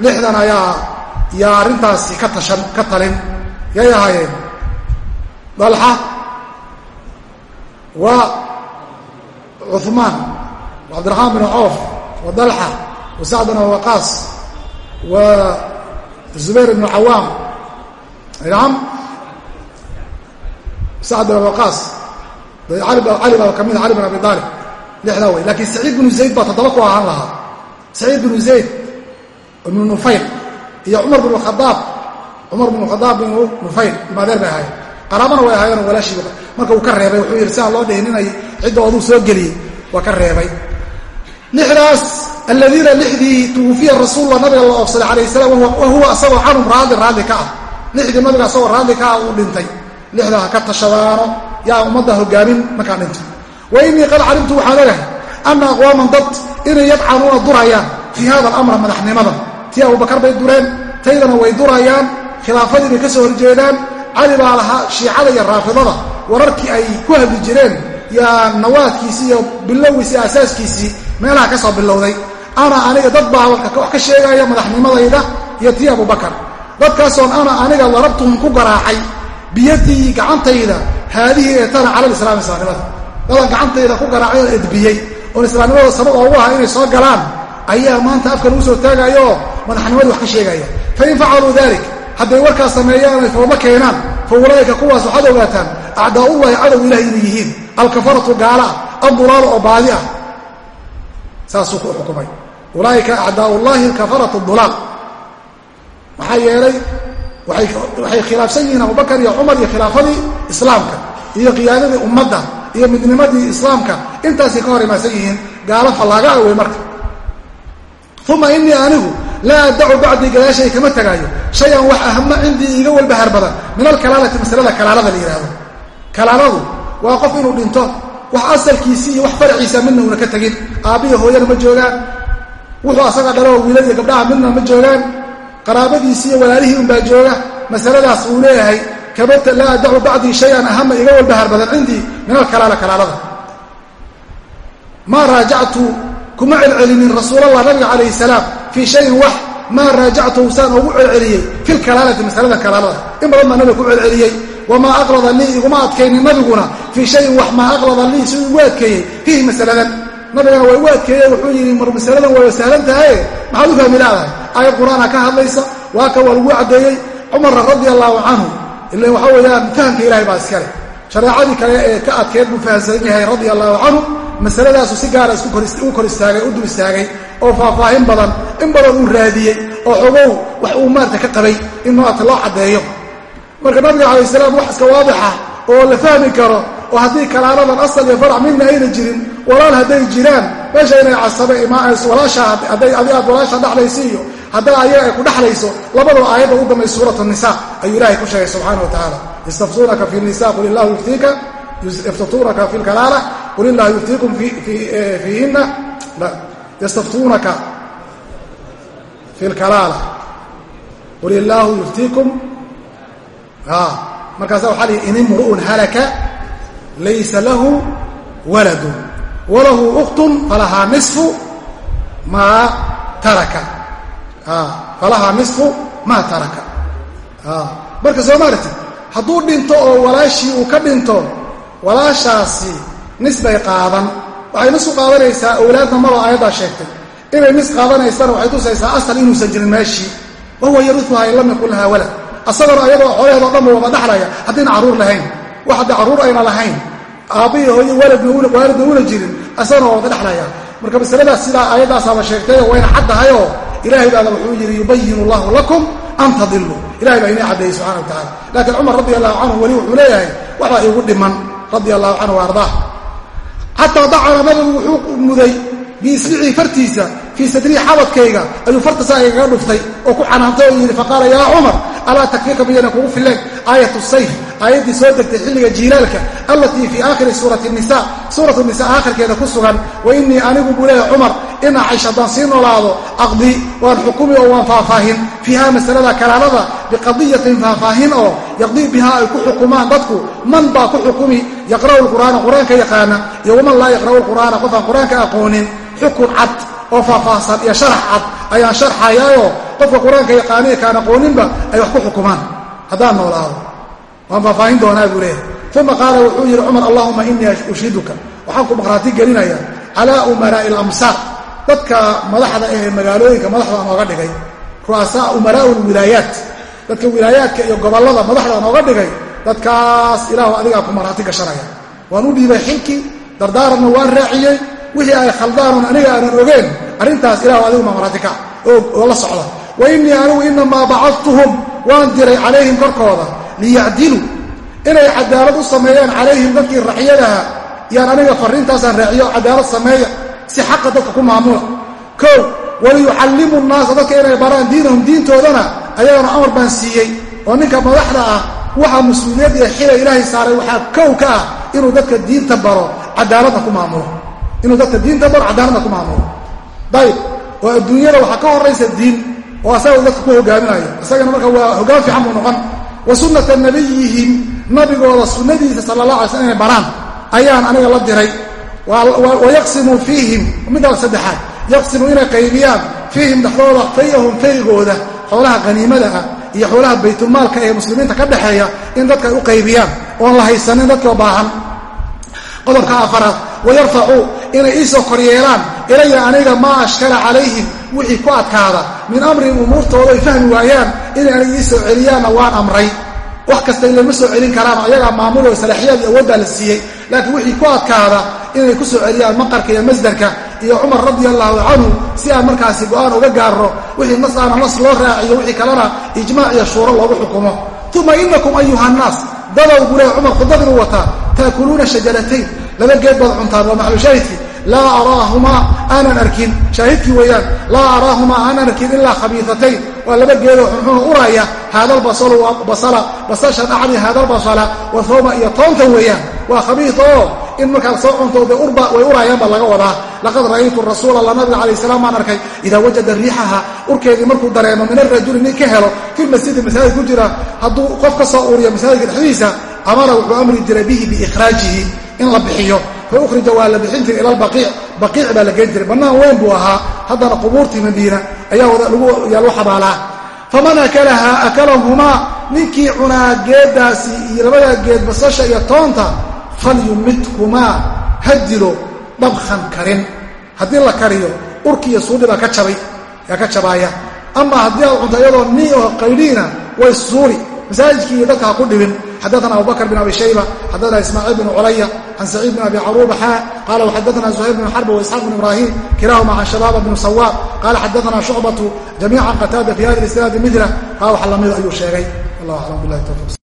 lixdan ayaa yaa arrintaasi ka tashan ka talin yay ahaayeen dalxa wa cuثmaan cabdiraxmaan bin coof wa dalxa wa sacd bin waqaas wa zubayr ibn cawaam. Nacam sacd bin waqaas. Cali baa ka cali bin abi aalib lixdaa wey. Laakiin saciid binu zayd baa toddoba ku ahaan lahaa. Saciid binu zayd ibnu nufayl iyo cumar bin khadaab. Cumar bin khadaab binu nufayl ilmaadeer bay ahaayeen qaraabana way ahaayeenoo walaashii marka uu ka reebay wuxuu yidhi si aan loo dhihin inay ciddooduu soo geliyey. Waa ka reebay. Lixdaas aladiina lixdii tuwufiya rasuulula nabiga la oofsaday calayh salaam wa huwa asagoo canhum raalli raalli ka ah. Lixdii nabiga asagoo raalli ka ah uu dhintay. Lixdaa ha ka tashadaano yaa ummadda hogaamin markaan dhinto wa innii qad calimtu waxaan ogahay anna aqwaaman dad inay yadcanuuna durayaan fii hada alamra madaxnimada tii abubakar bay dureen taydana way durayaan khilaafadii bay ka soo horjeedaan cali baa lahaa shiicada iyo raafidada wararkii ay ku hadli jireen yaa nawaadkiisii iyo bilowgiisii asaaskiisii meelaha ka soo bilowday. Ana aniga dad baa wax ka sheegaya madaxnimadayda iyo tii abubakar dadkaasoon ana aniga darabtuhum ku garaacay biyadii gacantayda haadihii ee tana cala lislaam islaamnimada. Dadan gacantayda ku garaacay oo edbiyey. Oon islaamnimada sabab oogu aha inay soo galaan ayaa maanta afkan ugu soo taagaya oo madaxnimadii wax ka sheegaya. Fain facaluu dalik hadday warkaas sameeyaan ay foomo keenaan fa ulaa'ika kuwaas waxaad ogaataan acdaaullahi cadow ilahi inay yihiin alkafaratu gaala ah addulaal oo baadi ah. Saasuu ku xukumay. Ulaaika acdaaullahi alkafaratu dulaal. Maxaa yeelay waxay khilaafsan yihiin abubakar iyo cumar iyo khilaafadii islaamka iyo qiyaadadii ummadda iyo midnimadii islaamka. Intaasay ka hor imaadsan yihiin gaalo fallaaga ah wey marka uma inii anigu laa addacu bacdii gadaashay kama tegaayo shay-an wax ahama cindii iiga walbahar badan. Min alkalaalati masalada kalaalada la yidhaahdo kalaaladu waa qof inuu dhinto wax asalkiisii iyo wax faraciisa midna una ka tegin aabbiya hooyana ma joogaan. Wuxuu asaga dhaloo wiilad iyo gabdhaha midna ma joogaan. Qaraabadiisii iyo walaalihii unbaa jooga. Masaladaas uu leeyahay kabata laa addacu bacdii shay-an ahama iga walbahar badan cindii min alkalaala kalaalada. Maa raajactu kuma celcelinin rasuulallah nabiga calayhi salaam fii shayin wax maa raajactuhu saan ugu celceliyey fi lkalaalati masalada kalaalada. In badan baa nabiga ku celceliyey. Wamaa aqlada lii iguma adkaynin nabiguna fii shayin wax maa aqlada lii si igu adkeeyey. Fiihi masaladan. Nabigana waa igu adkeeye wuxuu yidhi mar masaladan waa sahlan tahaye maxaad u fahmi laadahay aayad qur'aana ka hadlaysa? Waa ka waa lagu caddeeyey? Cumarna radia allaahu canhu ilan waxaa weeyaan fahamka ilahay baa iskale shareecadii kale ee ka adkeed buu fahamsan yahay radia allaahu canhu masaladaasu si gaara isku kor istaagay u dul istaagay oo faahfaahin badan in badan uu raadiyey oo xogow wax uu maarta ka qabay in maarta loo caddeeyo. Marka nabiga calayh salaam wax iska waadixa oo la fahmi karo oo haddii kalaaladan asal iyo farac midna ayna jirin walaal hadday jiraan meesha inay casabe imaanayso walaasha hadday adi aad walaasha dhexlaysa iyo hadday ayaga ay ku dhexlayso labadaba aayadda u dambaysa suurat nisa ayuu ilaahay ku sheegay subxaana wa tacaala. Yastaftuunaka fi nisa qul illahu yuftiika yftatuunaka fi lkalaala qul illahu yuftiikum fiihina yastaftuunaka fi lkalaala qul illaahu yuftiikum markaasa waxaa lihi in imru'un halaka laysa lahu waladun walahu ukhtun falahaa nisfu maa taraka. Falahaa nisfu maa taraka. Marka soo maarti hadduu dhinto oo walaashii uu ka dhinto walaashaasi nis bay qaadan. Waxay nis u qaadanaysaa awlaadna maba aayaddaa sheegtay. Inay nis qaadanaysana waxay tusaysaa asal inuusan jirin meeshii. Wahuwa yaruuha in lam yakun lahaa walad. Asagona ayadoo xoolaheedoo dhanba waba dhaxlaya haddayna carruur lahayn. Wax hadda carruur ayna lahayn aabbihi hooyo waalidna una jirin asagana waa wada marka masaladaas sidaa aayaddaasaaba sheegtayoo wayna caddahayoo ilahay baada wuxuu yidhi yubayin allahu lakum an tadiluu ilahay baa inii caddeeyey subxana wa tacala laakiin cumar radi allahu canhu weli wuxuu leeyahay waxbaa iigu dhiman. Radia allahu canhu ardaa xataa dacana nabigu wuxuu muday biisbicii fartiisa fii sadrii xabadkayga ayuu farta saa igaga dhuftay oo ku canaantay oo yidhi faqaala yaa cumar alaa takfiika miyayna kugu fileen? Aayat sayf aayaddii soo degtay xilliga jiilaalka allatii fii aakhiri suurati nisa suuratu nisa aakhirkeeda ku sugan wa innii anigu buu leeyahay cumar in acaysh haddaan sii noolaado aqdi waan xukumi oo waan faahfaahin. Fiiha masalada kalaalada biqadiyatin faahfaahin oo yaqdii bihaa ay ku xukumaan dadku. Man baa ku xukumi? Yaqra'u lqur'aana qur'aanka yaqaana. Iyo waman laa yaqra'u lqur'aana qof aan qur'aanka aqoonin. Xukun cad oo faahfaahsan iyo sharax cad ayaan sharxayaayoo qofka qur'aanka yaqaaniya kaan aqooninba ay wax ku waan faahfaahin doonaa buu leeyahay. Uma qaala wuxuu yidhi cumar allahuma inii ushiduka. Waxaan ku maqhraati gelinayaa calaa umaraa'i alamsaar dadka madaxda ahee magaalooyinka madaxda nooga dhigay ru'asaa umaraa'u lwilaayaat dadka wilaayaadka iyo gobollada madaxda nooga dhigay dadkaas ilaahu adigaa ku marhaati gashanaya. Waan u dhiibay xilkii dardaaranna waan raaciyey wixii ay khaldaanon aniga aanan ogeen arrintaas ilahu adigu mamarhaati ka oo la socda. Wa innii anigu inamaa bacadtuhum waan diray calayhim korkooda liyacdiluu inay cadaalad u sameeyaan calayhim dadkii racyadaha yaan aniga farriintaasaan raaciyo cadaalad sameeya si xaqa dadka ku maamula. Kow waliyucallimu nnaasa dadka inay baraan diinahum diintoodana ayagana amar baan siiyey oo ninka madaxda ah waxaa mas'uuliyad iyo xila ilaahay saaray waxaa kow ka ah inuu dadka diinta baro cadaaladna ku maamulo. Inuu dadka diinta baro cadaaladna ku maamulo. Dayib oo adduunyada waxaa ka horaysa diin oo asaga dadka ku hogaaminayo isagana marka waa hoggaan fiican buu noqon wa sunnata nabiyihim nabigooda sunnadiisa sala allah alay slam inay baraan. Ayaan aniga la diray. Wa yaqsimuu fiihim middaa saddexaad. Yaqsimuu inay qaybiyaan fiihim dhexdooda fayahum faygooda xoolaha haniimada ah iyo xoolaha baytulmaalka ee muslimiinta ka dhexeeya in dadka ay u qaybiyaan. Oon la haysanin dadkoo baahan. Qodobka afaraad wayarfacuu inay iisoo koryeelaan. Ilaya aniga maa ashkala calayhim wixii ku adkaada min amrin umuurtooda ay fahmi waayaan inay aniga iisoo celiyaanna waan amray. Wax kasta ilama soo celin karaan ayagaa maamulo salaaxiyaad iyo awoodbaa la siiyey. Laakiin wixii ku adkaada inay ku soo celiyaan maqarka iyo masdarka iyo cumar radia allaahu canhu si aan markaasi go'aan uga gaarno wixii nas aana nas loo raaciyo wixii kalena ijmaac iyo shuuro loogu xukumo. Uma inakum ayuha nnaas dadow buu leehay cumar khudbad inuu wataa taakuluuna shajaratayn laba geed baad cuntaan waa maxalushaahidkii laa araahumaa aanan arkin. Shaahidkii weeyaan laa araahumaa aanan arkin ilaa khabiifatayn waa laba geedoo xunxuna uraya haadalbasalu waa basala basasha dhacdi wa hooma iyo toonta weeyaan. Waa khabiif oo in markaa soo cuntooda urba way urayaan baa laga wadaa. Laqad ra'aytu rasuula alla nabiga calayh salaam baan arkay idaa wajada riixaha urkeedii markuu dareemo min arajuli nin ka helo fi masjidi masaajid ku jira hadduu qof ka soo uriyo masaajidka dhexdiisa amara wuxuu amri jiray bihi biikhraajihi in la bixiyo fa ukhrija waa la bixin jiray ila albaqiic baqiic baa la geen jiray. Bannaan weyn buu ahaa. Haddana qubuurtii madiina ayaa lagu xabaalaa. Faman akalaha akalahumaa ninkii cunaa geeddaasi iyo labadaa geed basasha iyo toonta falyumidkumaa ha dilo dabkan karin. Haddii la kariyo urki iyo suudhi baa ka yaa jabaaya. Ama haddii aad cunto iyadoo ni oo qaydhiina way suuli masaajidkii iyo dadka ha ku dhibin xadaana abubakr bin abi shayba xadaana ismaaciil bin culaya can saciid bin abi caruuba xaa qala xadaana zuhayr bin xarb waisxaaq bin ibrahim kilahuma can shabaaba bn sawaab qala xadaana shucbatu jamiican qataada fi hada isnaadi midla kaa wax lamida ayuu sheegay allah alam bilahi tawfiq